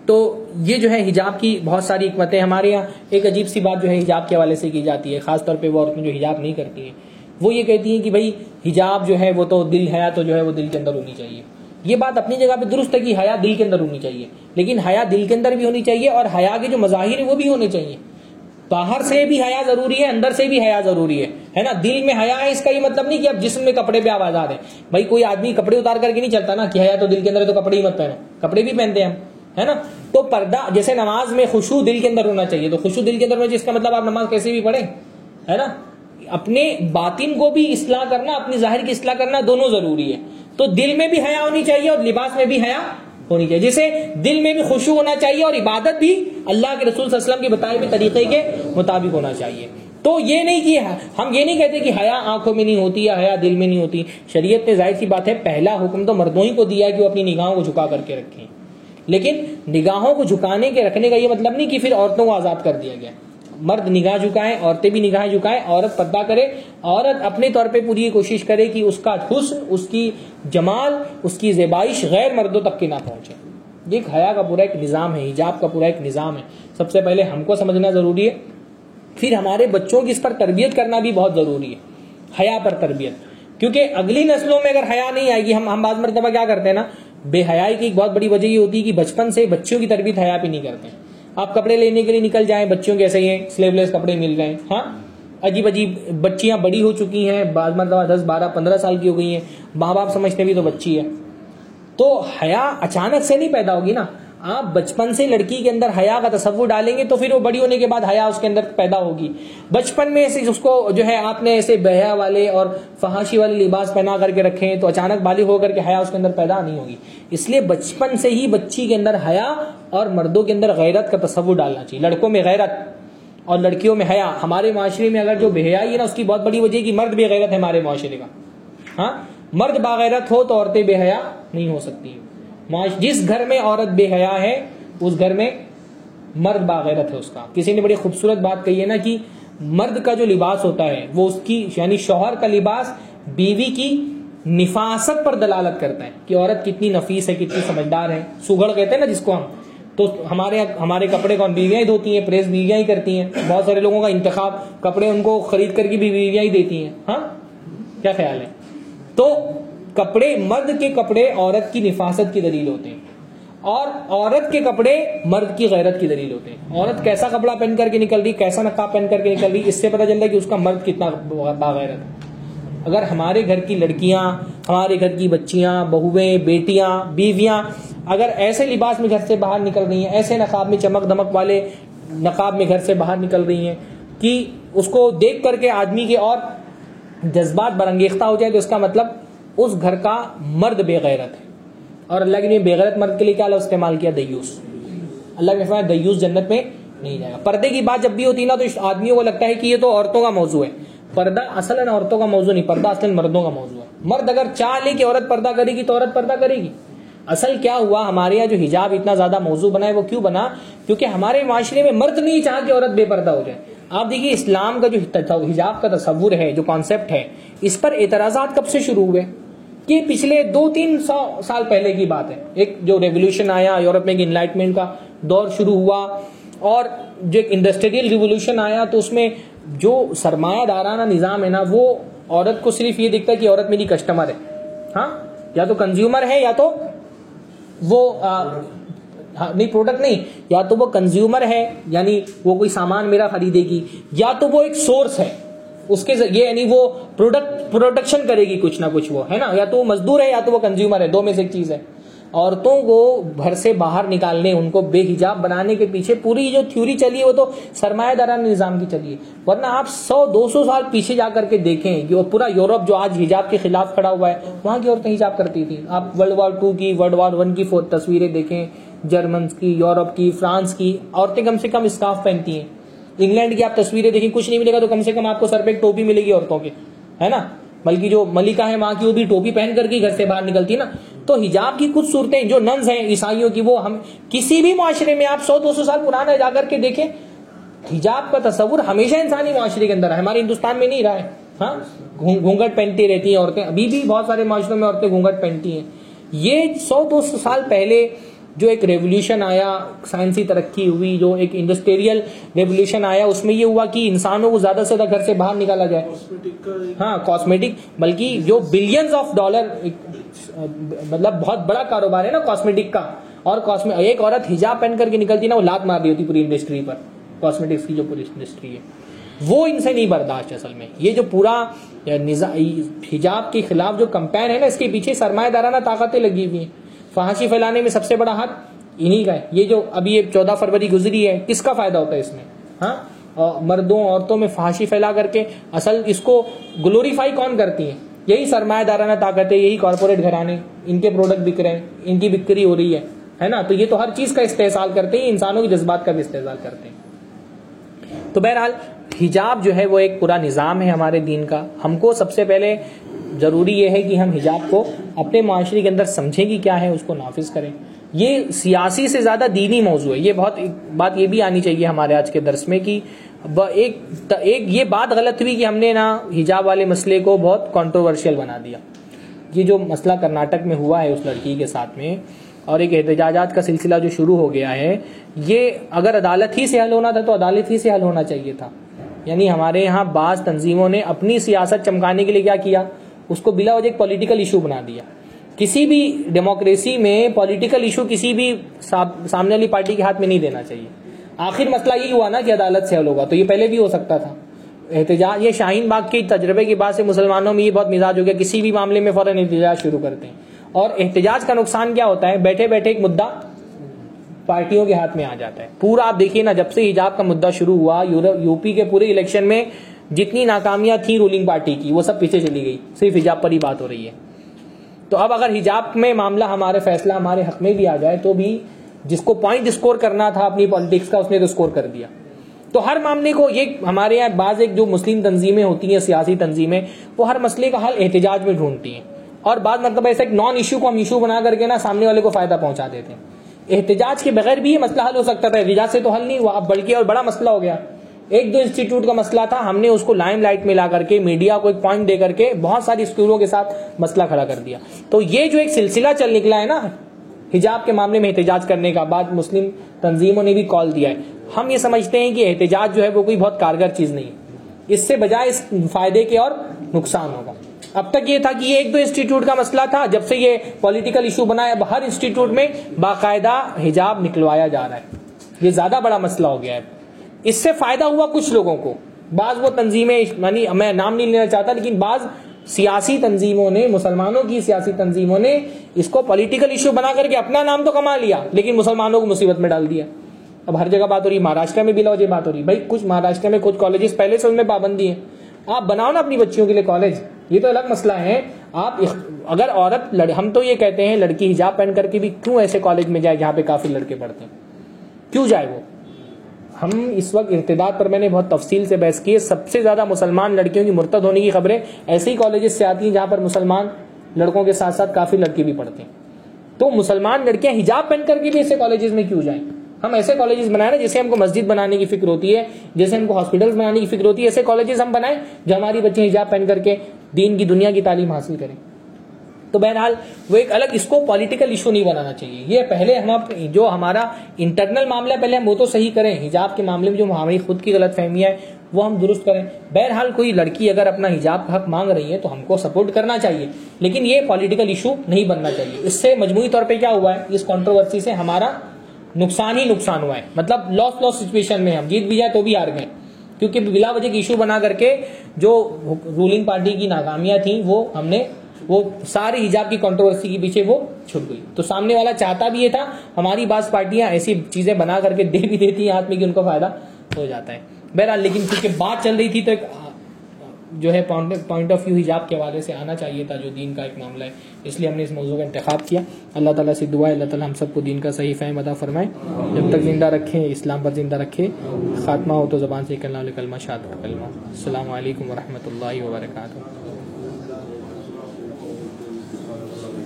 تو یہ جو ہے حجاب کی بہت ساری حکمتیں ہمارے یہاں۔ ایک عجیب سی بات جو ہے حجاب کے حوالے سے کی جاتی ہے، خاص طور پہ وہ عورتیں جو حجاب نہیں کرتی ہیں۔ وہ یہ کہتی ہیں کہ بھائی حجاب جو ہے وہ تو دل ہے تو جو ہے وہ دل کے اندر ہونی چاہیے۔ یہ بات اپنی جگہ پہ درست ہے کہ حیا دل کے اندر ہونی چاہیے، لیکن حیا دل کے اندر بھی ہونی چاہیے اور حیا کے جو مظاہر ہیں وہ بھی ہونے چاہیے۔ باہر سے بھی حیا ضروری ہے، اندر سے بھی حیا ضروری ہے ہے نا؟ دل میں حیا ہے، اس کا یہ مطلب نہیں کہ اب جسم میں کپڑے پہ آواز آ رہے بھائی کوئی آدمی کپڑے اتار کر کے نہیں چلتا نا کہ حیا تو دل کے اندر تو کپڑے ہی مت پہنو۔ کپڑے بھی پہنتے ہیں ہم، ہے نا؟ تو پردہ، جیسے نماز میں خوشو دل کے اندر ہونا چاہیے، تو خوشو دل کے اندر ہونا چاہیے، اس کا مطلب آپ نماز کیسے بھی پڑھیں، ہے نا؟ اپنے باطن کو بھی اصلاح کرنا، اپنی ظاہر کی اصلاح کرنا دونوں ضروری ہے۔ تو دل میں بھی حیا ہونی چاہیے اور لباس میں بھی حیا ہونی چاہیے۔ جسے دل میں بھی خوشو ہونا چاہیے اور عبادت بھی اللہ کے رسول صلی اللہ علیہ وسلم کے بتائے ہوئے طریقے کے مطابق ہونا چاہیے۔ تو یہ نہیں کہ ہم یہ نہیں کہتے کہ حیا آنکھوں میں نہیں ہوتی یا حیا دل میں نہیں ہوتی۔ شریعت نے ظاہر سی بات ہے، پہلا حکم تو مردوں ہی کو دیا ہے کہ وہ اپنی نگاہوں کو جھکا کر کے رکھیں۔ لیکن نگاہوں کو جھکانے کے رکھنے کا یہ مطلب نہیں کہ پھر عورتوں کو آزاد کر دیا گیا۔ مرد نگاہ جھکائیں، عورتیں بھی نگاہ جھکائیں، عورت پردہ کرے، عورت اپنے طور پہ پوری کوشش کرے کہ اس کا حسن، اس کی جمال، اس کی زیبائش غیر مردوں تک کی نہ پہنچے۔ یہ ایک حیا کا پورا ایک نظام ہے، حجاب کا پورا ایک نظام ہے۔ سب سے پہلے ہم کو سمجھنا ضروری ہے، پھر ہمارے بچوں کی اس پر تربیت کرنا بھی بہت ضروری ہے، حیا پر تربیت۔ کیونکہ اگلی نسلوں میں اگر حیا نہیں آئے گی، ہم ہم بعض مرتبہ کیا کرتے ہیں نا، بے حیائی کی ایک بہت بڑی وجہ یہ ہوتی ہے کہ بچپن سے بچوں کی تربیت حیا پہ نہیں کرتے۔ آپ کپڑے لینے کے لیے نکل جائیں، بچیوں کے ایسے ہی سلیو لیس کپڑے مل گئے ہاں؟ عجیب عجیب بچیاں بڑی ہو چکی ہیں، بعض مرتبہ دس، بارہ، پندرہ سال کی ہو گئی ہیں۔ ماں باپ سمجھتے بھی تو بچی ہے۔ تو حیا اچانک سے نہیں پیدا ہوگی نا؟ آپ بچپن سے لڑکی کے اندر حیا کا تصور ڈالیں گے تو پھر وہ بڑی ہونے کے بعد حیا اس کے اندر پیدا ہوگی۔ بچپن میں اس کو جو ہے، آپ نے ایسے بہیا والے اور فحاشی والے لباس پہنا کر کے رکھے تو اچانک بالغ ہو کر کے حیا اس کے اندر پیدا نہیں ہوگی۔ اس لیے بچپن سے ہی بچی کے اندر حیا اور مردوں کے اندر غیرت کا تصور ڈالنا چاہیے۔ لڑکوں میں غیرت اور لڑکیوں میں حیا۔ ہمارے معاشرے میں اگر جو بحیائی ہے نا، اس کی بہت بڑی وجہ ہے کہ مرد بے غیرت ہے ہمارے معاشرے کا۔ ہاں مرد باغیرت ہو تو عورتیں بے حیا نہیں ہو سکتی۔ جس گھر میں عورت بے حیا ہے، اس گھر میں مرد باغیرت ہے اس کا۔ کسی نے بڑی خوبصورت بات کہی ہے نا کہ مرد کا جو لباس ہوتا ہے، وہ اس کی یعنی شوہر کا لباس بیوی کی نفاست پر دلالت کرتا ہے کہ عورت کتنی نفیس ہے، کتنی سمجھدار ہے۔ سگڑ کہتے ہیں نا جس کو ہم۔ تو ہمارے ہمارے کپڑے کون بیویاں ہی دھوتی ہیں، پریس بیویاں ہی کرتی ہیں۔ بہت سارے لوگوں کا انتخاب، کپڑے ان کو خرید کر کے بھی بیویاں ہی دیتی ہیں۔ ہاں؟ کیا خیال ہے؟ تو کپڑے مرد کے کپڑے عورت کی نفاست کی دلیل ہوتے ہیں۔ اور عورت کے کپڑے مرد کی غیرت کی دلیل ہوتے ہیں۔ عورت کیسا کپڑا پہن کر کے نکل رہی، کیسا نقاب پہن کر کے نکل رہی، اس سے پتہ چلتا ہے کہ اس کا مرد کتنا باغیرت ہے۔ اگر ہمارے گھر کی لڑکیاں، ہمارے گھر کی بچیاں، بہویں، بیٹیاں، بیویاں اگر ایسے لباس میں گھر سے باہر نکل رہی ہیں، ایسے نقاب میں چمک دمک والے نقاب میں گھر سے باہر نکل رہی ہیں کہ اس کو دیکھ کر کے آدمی کے اور جذبات برنگیختہ ہو جائے تو اس کا مطلب اس گھر کا مرد بے غیرت ہے۔ اور اللہ کے بے غیرت مرد کے لیے کیا استعمال کیا؟ دیوس۔ اللہ کے دیوس جنت میں نہیں جائے گا۔ پردے کی بات جب بھی ہوتی نا، تو آدمیوں کو لگتا ہے کہ یہ تو عورتوں کا موضوع ہے۔ پردہ اصل عورتوں کا موضوع نہیں، پردہ اصل مردوں کا موضوع ہے۔ مرد اگر چاہ لے کہ عورت پردہ کرے گی، تو عورت پردہ کرے گی۔ اصل کیا ہوا؟ ہمارے یہاں جو حجاب اتنا زیادہ موضوع بنا ہے، وہ کیوں بنا؟ کیونکہ ہمارے معاشرے میں مرد نہیں چاہ کہ عورت بے پردہ ہو جائے۔ آپ دیکھیے، اسلام کا جو حجاب کا تصور ہے، جو کانسیپٹ ہے، اس پر اعتراضات کب سے شروع ہوئے؟ کہ پچھلے دو تین سو سال پہلے کی بات ہے۔ ایک جو ریولیوشن آیا یورپ میں، ایک انلائٹمنٹ کا دور شروع ہوا اور جو ایک انڈسٹریل ریولیوشن آیا تو اس میں جو سرمایہ دارانہ نظام ہے نا، وہ عورت کو صرف یہ دکھتا ہے کہ عورت میری کسٹمر ہے۔ ہاں؟ یا تو کنزیومر ہے یا تو وہ ہاں، نہیں پروڈکٹ نہیں۔ یا تو وہ کنزیومر ہے یعنی وہ کوئی سامان میرا خریدے گی، یا تو وہ ایک سورس ہے۔ اس کے ذریعے یعنی وہ پروڈکٹ پروڈکشن کرے گی کچھ نہ کچھ وہ، ہے نا؟ یا تو وہ مزدور ہے یا تو وہ کنزیومر ہے، دو میں سے ایک چیز ہے۔ عورتوں کو گھر سے باہر نکالنے، ان کو بے حجاب بنانے کے پیچھے پوری جو تھیوری چلی ہے، وہ تو سرمایہ داران نظام کی چلی ہے۔ ورنہ آپ سو، دو سو سال پیچھے جا کر کے دیکھیں کہ وہ پورا یورپ جو آج حجاب کے خلاف کھڑا ہوا ہے، وہاں کی عورتیں حجاب کرتی تھی آپ ورلڈ وار ٹو کی ورلڈ وار ون کی تصویریں دیکھیں جرمنس کی، یورپ کی، فرانس کی، عورتیں کم سے کم اسکارف پہنتی ہیں۔ انگلینڈ کی آپ تصویریں دیکھیں، کچھ نہیں ملے گا تو کم سے کم آپ کو سر پہ ایک ٹوپی ملے گی عورتوں کی ہے نا؟ بلکہ جو ملکہ ہے وہاں کی، وہ بھی ٹوپی پہن کر کے گھر سے باہر نکلتی ہے نا؟ تو حجاب کی کچھ صورتیں جو ننز ہیں عیسائیوں کی، وہ ہم کسی بھی معاشرے میں آپ سو دو سو سال پرانا جا کر کے دیکھیں، حجاب کا تصور ہمیشہ انسانی معاشرے کے اندر ہے۔ ہمارے ہندوستان میں نہیں رہا ہے۔ ہاں؟ گھونگٹ پہنتی رہتی ہیں عورتیں۔ ابھی بھی بہت سارے معاشروں میں عورتیں گھونگٹ پہنتی ہیں۔ یہ سو دو سو سال پہلے جو ایک ریولیوشن آیا سائنسی ترقی ہوئی جو ایک انڈسٹریل ریولیوشن آیا اس میں یہ ہوا کہ انسانوں کو زیادہ سے زیادہ گھر سے باہر نکالا جائے ہاں کاسمیٹک بلکہ جو بلینز آف ڈالر مطلب بہت بڑا کاروبار ہے نا کاسمیٹک کا۔ اور ایک عورت حجاب پہن کر کے نکلتی نا وہ لات مار دی ہوتی پوری انڈسٹری پر۔ کاسمیٹکس کی جو پوری انڈسٹری ہے۔ وہ ان سے نہیں برداشت اصل میں۔ یہ جو پورا حجاب کے خلاف جو کمپین ہے نا اس کے پیچھے سرمایہ دارانہ طاقتیں لگی ہوئی ہیں۔ فحاشی پھیلانے میں سب سے بڑا ہاتھ انہی کا ہے۔ یہ جو ابھی یہ چودہ فروری گزری ہے، کس کا فائدہ ہوتا ہے اس میں؟ ہاں؟ مردوں، عورتوں میں فحاشی پھیلا کر کے اصل اس کو گلوریفائی کون کرتی ہیں؟ یہی سرمایہ دارانہ طاقت ہے، یہی کارپوریٹ گھرانے، ان کے پروڈکٹ بک رہے ہیں، ان کی بکری ہو رہی ہے ہے نا؟ تو یہ تو ہر چیز کا استحصال کرتے ہیں، انسانوں کے جذبات کا بھی استحصال کرتے ہیں۔ تو بہرحال، حجاب جو ہے وہ ایک پورا نظام ہے ہمارے دین کا۔ ہم کو سب سے پہلے ضروری یہ ہے کہ ہم حجاب کو اپنے معاشرے کے اندر سمجھیں کہ کیا ہے، اس کو نافذ کریں۔ یہ سیاسی سے زیادہ دینی موضوع ہے۔ یہ بہت بات یہ بھی آنی چاہیے ہمارے آج کے درس میں کہ ایک ایک یہ بات غلط ہوئی کہ ہم نے نا حجاب والے مسئلے کو بہت کانٹروورشل بنا دیا۔ یہ جو مسئلہ کرناٹک میں ہوا ہے اس لڑکی کے ساتھ میں، اور ایک احتجاجات کا سلسلہ جو شروع ہو گیا ہے، یہ اگر عدالت ہی سے حل ہونا تھا تو عدالت ہی سے حل ہونا چاہیے تھا۔ یعنی ہمارے یہاں بعض تنظیموں نے اپنی سیاست چمکانے کے لیے کیا کیا؟ اس کو بلا وجہ ایک پولیٹیکل ایشو بنا دیا۔ کسی بھی ڈیموکریسی میں پولیٹیکل ایشو کسی بھی سامنے والی پارٹی کے ہاتھ میں نہیں دینا چاہیے۔ آخر مسئلہ یہی ہوا نا کہ عدالت سے حل ہوگا۔ تو یہ پہلے بھی ہو سکتا تھا۔ احتجاج یہ شاہین باغ کے تجربے کے بعد سے مسلمانوں میں یہ بہت مزاج ہو گیا۔ کسی بھی معاملے میں فوراً احتجاج شروع کرتے ہیں۔ اور احتجاج کا نقصان کیا ہوتا ہے؟ بیٹھے بیٹھے ایک مدعا پارٹیوں کے ہاتھ میں آ جاتا ہے۔ پورا آپ دیکھیے نا، جب سے حجاب کا مدعا شروع ہوا یو پی کے پورے الیکشن میں جتنی ناکامیاں تھیں رولنگ پارٹی کی، وہ سب پیچھے چلی گئی، صرف حجاب پر ہی بات ہو رہی ہے۔ تو اب اگر حجاب میں معاملہ ہمارے فیصلہ، ہمارے حق میں بھی آ جائے، تو بھی جس کو پوائنٹ اسکور کرنا تھا اپنی پالیٹکس کا، اس نے تو اسکور کر دیا۔ تو ہر معاملے کو یہ ہمارے یہاں بعض ایک جو مسلم تنظیمیں ہوتی ہیں، سیاسی تنظیمیں، وہ ہر مسئلے کا حل احتجاج میں ڈھونڈتی ہیں۔ اور بعض مطلب ایسا ایک نان ایشو کو ہم ایشو بنا کر کے نا سامنے والے کو فائدہ پہنچا دیتے ہیں۔ احتجاج کے بغیر بھی یہ مسئلہ حل ہو سکتا تھا، احتجاج سے تو حل نہیں ہوا، اب بلکہ اور بڑا مسئلہ ہو گیا۔ ایک دو انسٹیٹیوٹ کا مسئلہ تھا، ہم نے اس کو لائم لائٹ میں لا کر کے، میڈیا کو ایک پوائنٹ دے کر کے بہت ساری اسکولوں کے ساتھ مسئلہ کھڑا کر دیا۔ تو یہ جو ایک سلسلہ چل نکلا ہے نا، حجاب کے معاملے میں احتجاج کرنے کا بعد مسلم تنظیموں نے بھی کال دیا ہے۔ ہم یہ سمجھتے ہیں کہ احتجاج جو ہے وہ کوئی بہت کارگر چیز نہیں ہے۔ اس سے بجائے اس فائدے کے اور نقصان ہوگا۔ اب تک یہ تھا کہ یہ ایک دو انسٹیٹیوٹ کا مسئلہ تھا، جب سے یہ پولیٹیکل ایشو بنا ہے، اب ہر انسٹیٹیوٹ میں باقاعدہ حجاب نکلوایا جا رہا ہے۔ یہ زیادہ بڑا مسئلہ ہو گیا ہے۔ اس سے فائدہ ہوا کچھ لوگوں کو۔ بعض وہ تنظیمیں یعنی میں نام نہیں لینا چاہتا، لیکن بعض سیاسی تنظیموں نے، مسلمانوں کی سیاسی تنظیموں نے اس کو پولیٹیکل ایشو بنا کر کے اپنا نام تو کما لیا، لیکن مسلمانوں کو مصیبت میں ڈال دیا۔ اب ہر جگہ بات ہو رہی ہے مہاراشٹر میں بھی لوجے جی بات ہو رہی بھائی، کچھ مہاراشٹر میں کچھ کالجز پہلے سے ان میں پابندی ہے آپ بناؤ نا اپنی بچیوں کے لیے کالج یہ تو الگ مسئلہ ہے۔ آپ اگر عورت ہم تو یہ کہتے ہیں، لڑکی حجاب پہن کر کے بھی کیوں ایسے کالج میں جائے جہاں پہ کافی لڑکے پڑھتے ہیں؟ کیوں جائے وہ؟ ہم اس وقت ارتداد پر میں نے بہت تفصیل سے بحث کی ہے۔ سب سے زیادہ مسلمان لڑکیوں کی مرتد ہونے کی خبریں ایسے ہی کالجز سے آتی ہیں جہاں پر مسلمان لڑکوں کے ساتھ ساتھ کافی لڑکی بھی پڑھتے ہیں۔ تو مسلمان لڑکیاں حجاب پہن کر کے بھی ایسے کالجز میں کیوں جائیں؟ ہم ایسے کالجز بنائیں نا جیسے ہم کو مسجد بنانے کی فکر ہوتی ہے، جیسے ہم کو ہاسپٹل بنانے کی فکر ہوتی ہے، ایسے کالجز ہم بنائیں جو ہماری بچے حجاب پہن کر کے دین کی دنیا کی تعلیم حاصل کریں۔ تو بہرحال وہ ایک الگ اس کو پولیٹیکل ایشو نہیں بنانا چاہیے۔ یہ پہلے ہم جو ہمارا انٹرنل معاملہ پہلے ہم وہ تو صحیح کریں۔ حجاب کے معاملے میں جو ہماری خود کی غلط فہمی ہے، وہ ہم درست کریں۔ بہرحال کوئی لڑکی اگر اپنا حجاب کا حق مانگ رہی ہے تو ہم کو سپورٹ کرنا چاہیے۔ لیکن یہ پولیٹیکل ایشو نہیں بننا چاہیے۔ اس سے مجموعی طور پہ کیا ہوا ہے؟ اس کانٹروورسی سے ہمارا نقصان ہی نقصان ہوا ہے۔ مطلب لاس لاس سچویشن میں ہم جیت بھی جائے تو بھی ہار گئے۔ کیونکہ بلا وجہ کی ایشو بنا کر کے جو رولنگ پارٹی کی ناکامیاں تھیں، وہ ہم نے وہ ساری حجاب کی کنٹروورسی کے پیچھے وہ چھپ گئی۔ تو سامنے والا چاہتا بھی یہ تھا، ہماری بعض پارٹیاں ایسی چیزیں بنا کر کے دے بھی دیتی ہیں ہاتھ میں کہ ان کو فائدہ ہو جاتا ہے۔ بہرحال لیکن کیونکہ بات چل رہی تھی تو ایک جو ہے پوائنٹ آف ویو حجاب کے حوالے سے آنا چاہیے تھا جو دین کا ایک معاملہ ہے۔ اس لیے ہم نے اس موضوع کا انتخاب کیا۔ اللہ تعالیٰ سے دعا ہے، اللہ تعالیٰ ہم سب کو دین کا صحیح فہم ادا فرمائے۔ جب تک زندہ رکھیں، اسلام پر زندہ رکھے خاتمہ ہو تو زبان سے کلمہ کلمہ شاد کلمہ۔ السلام علیکم ورحمۃ اللہ وبرکاتہ۔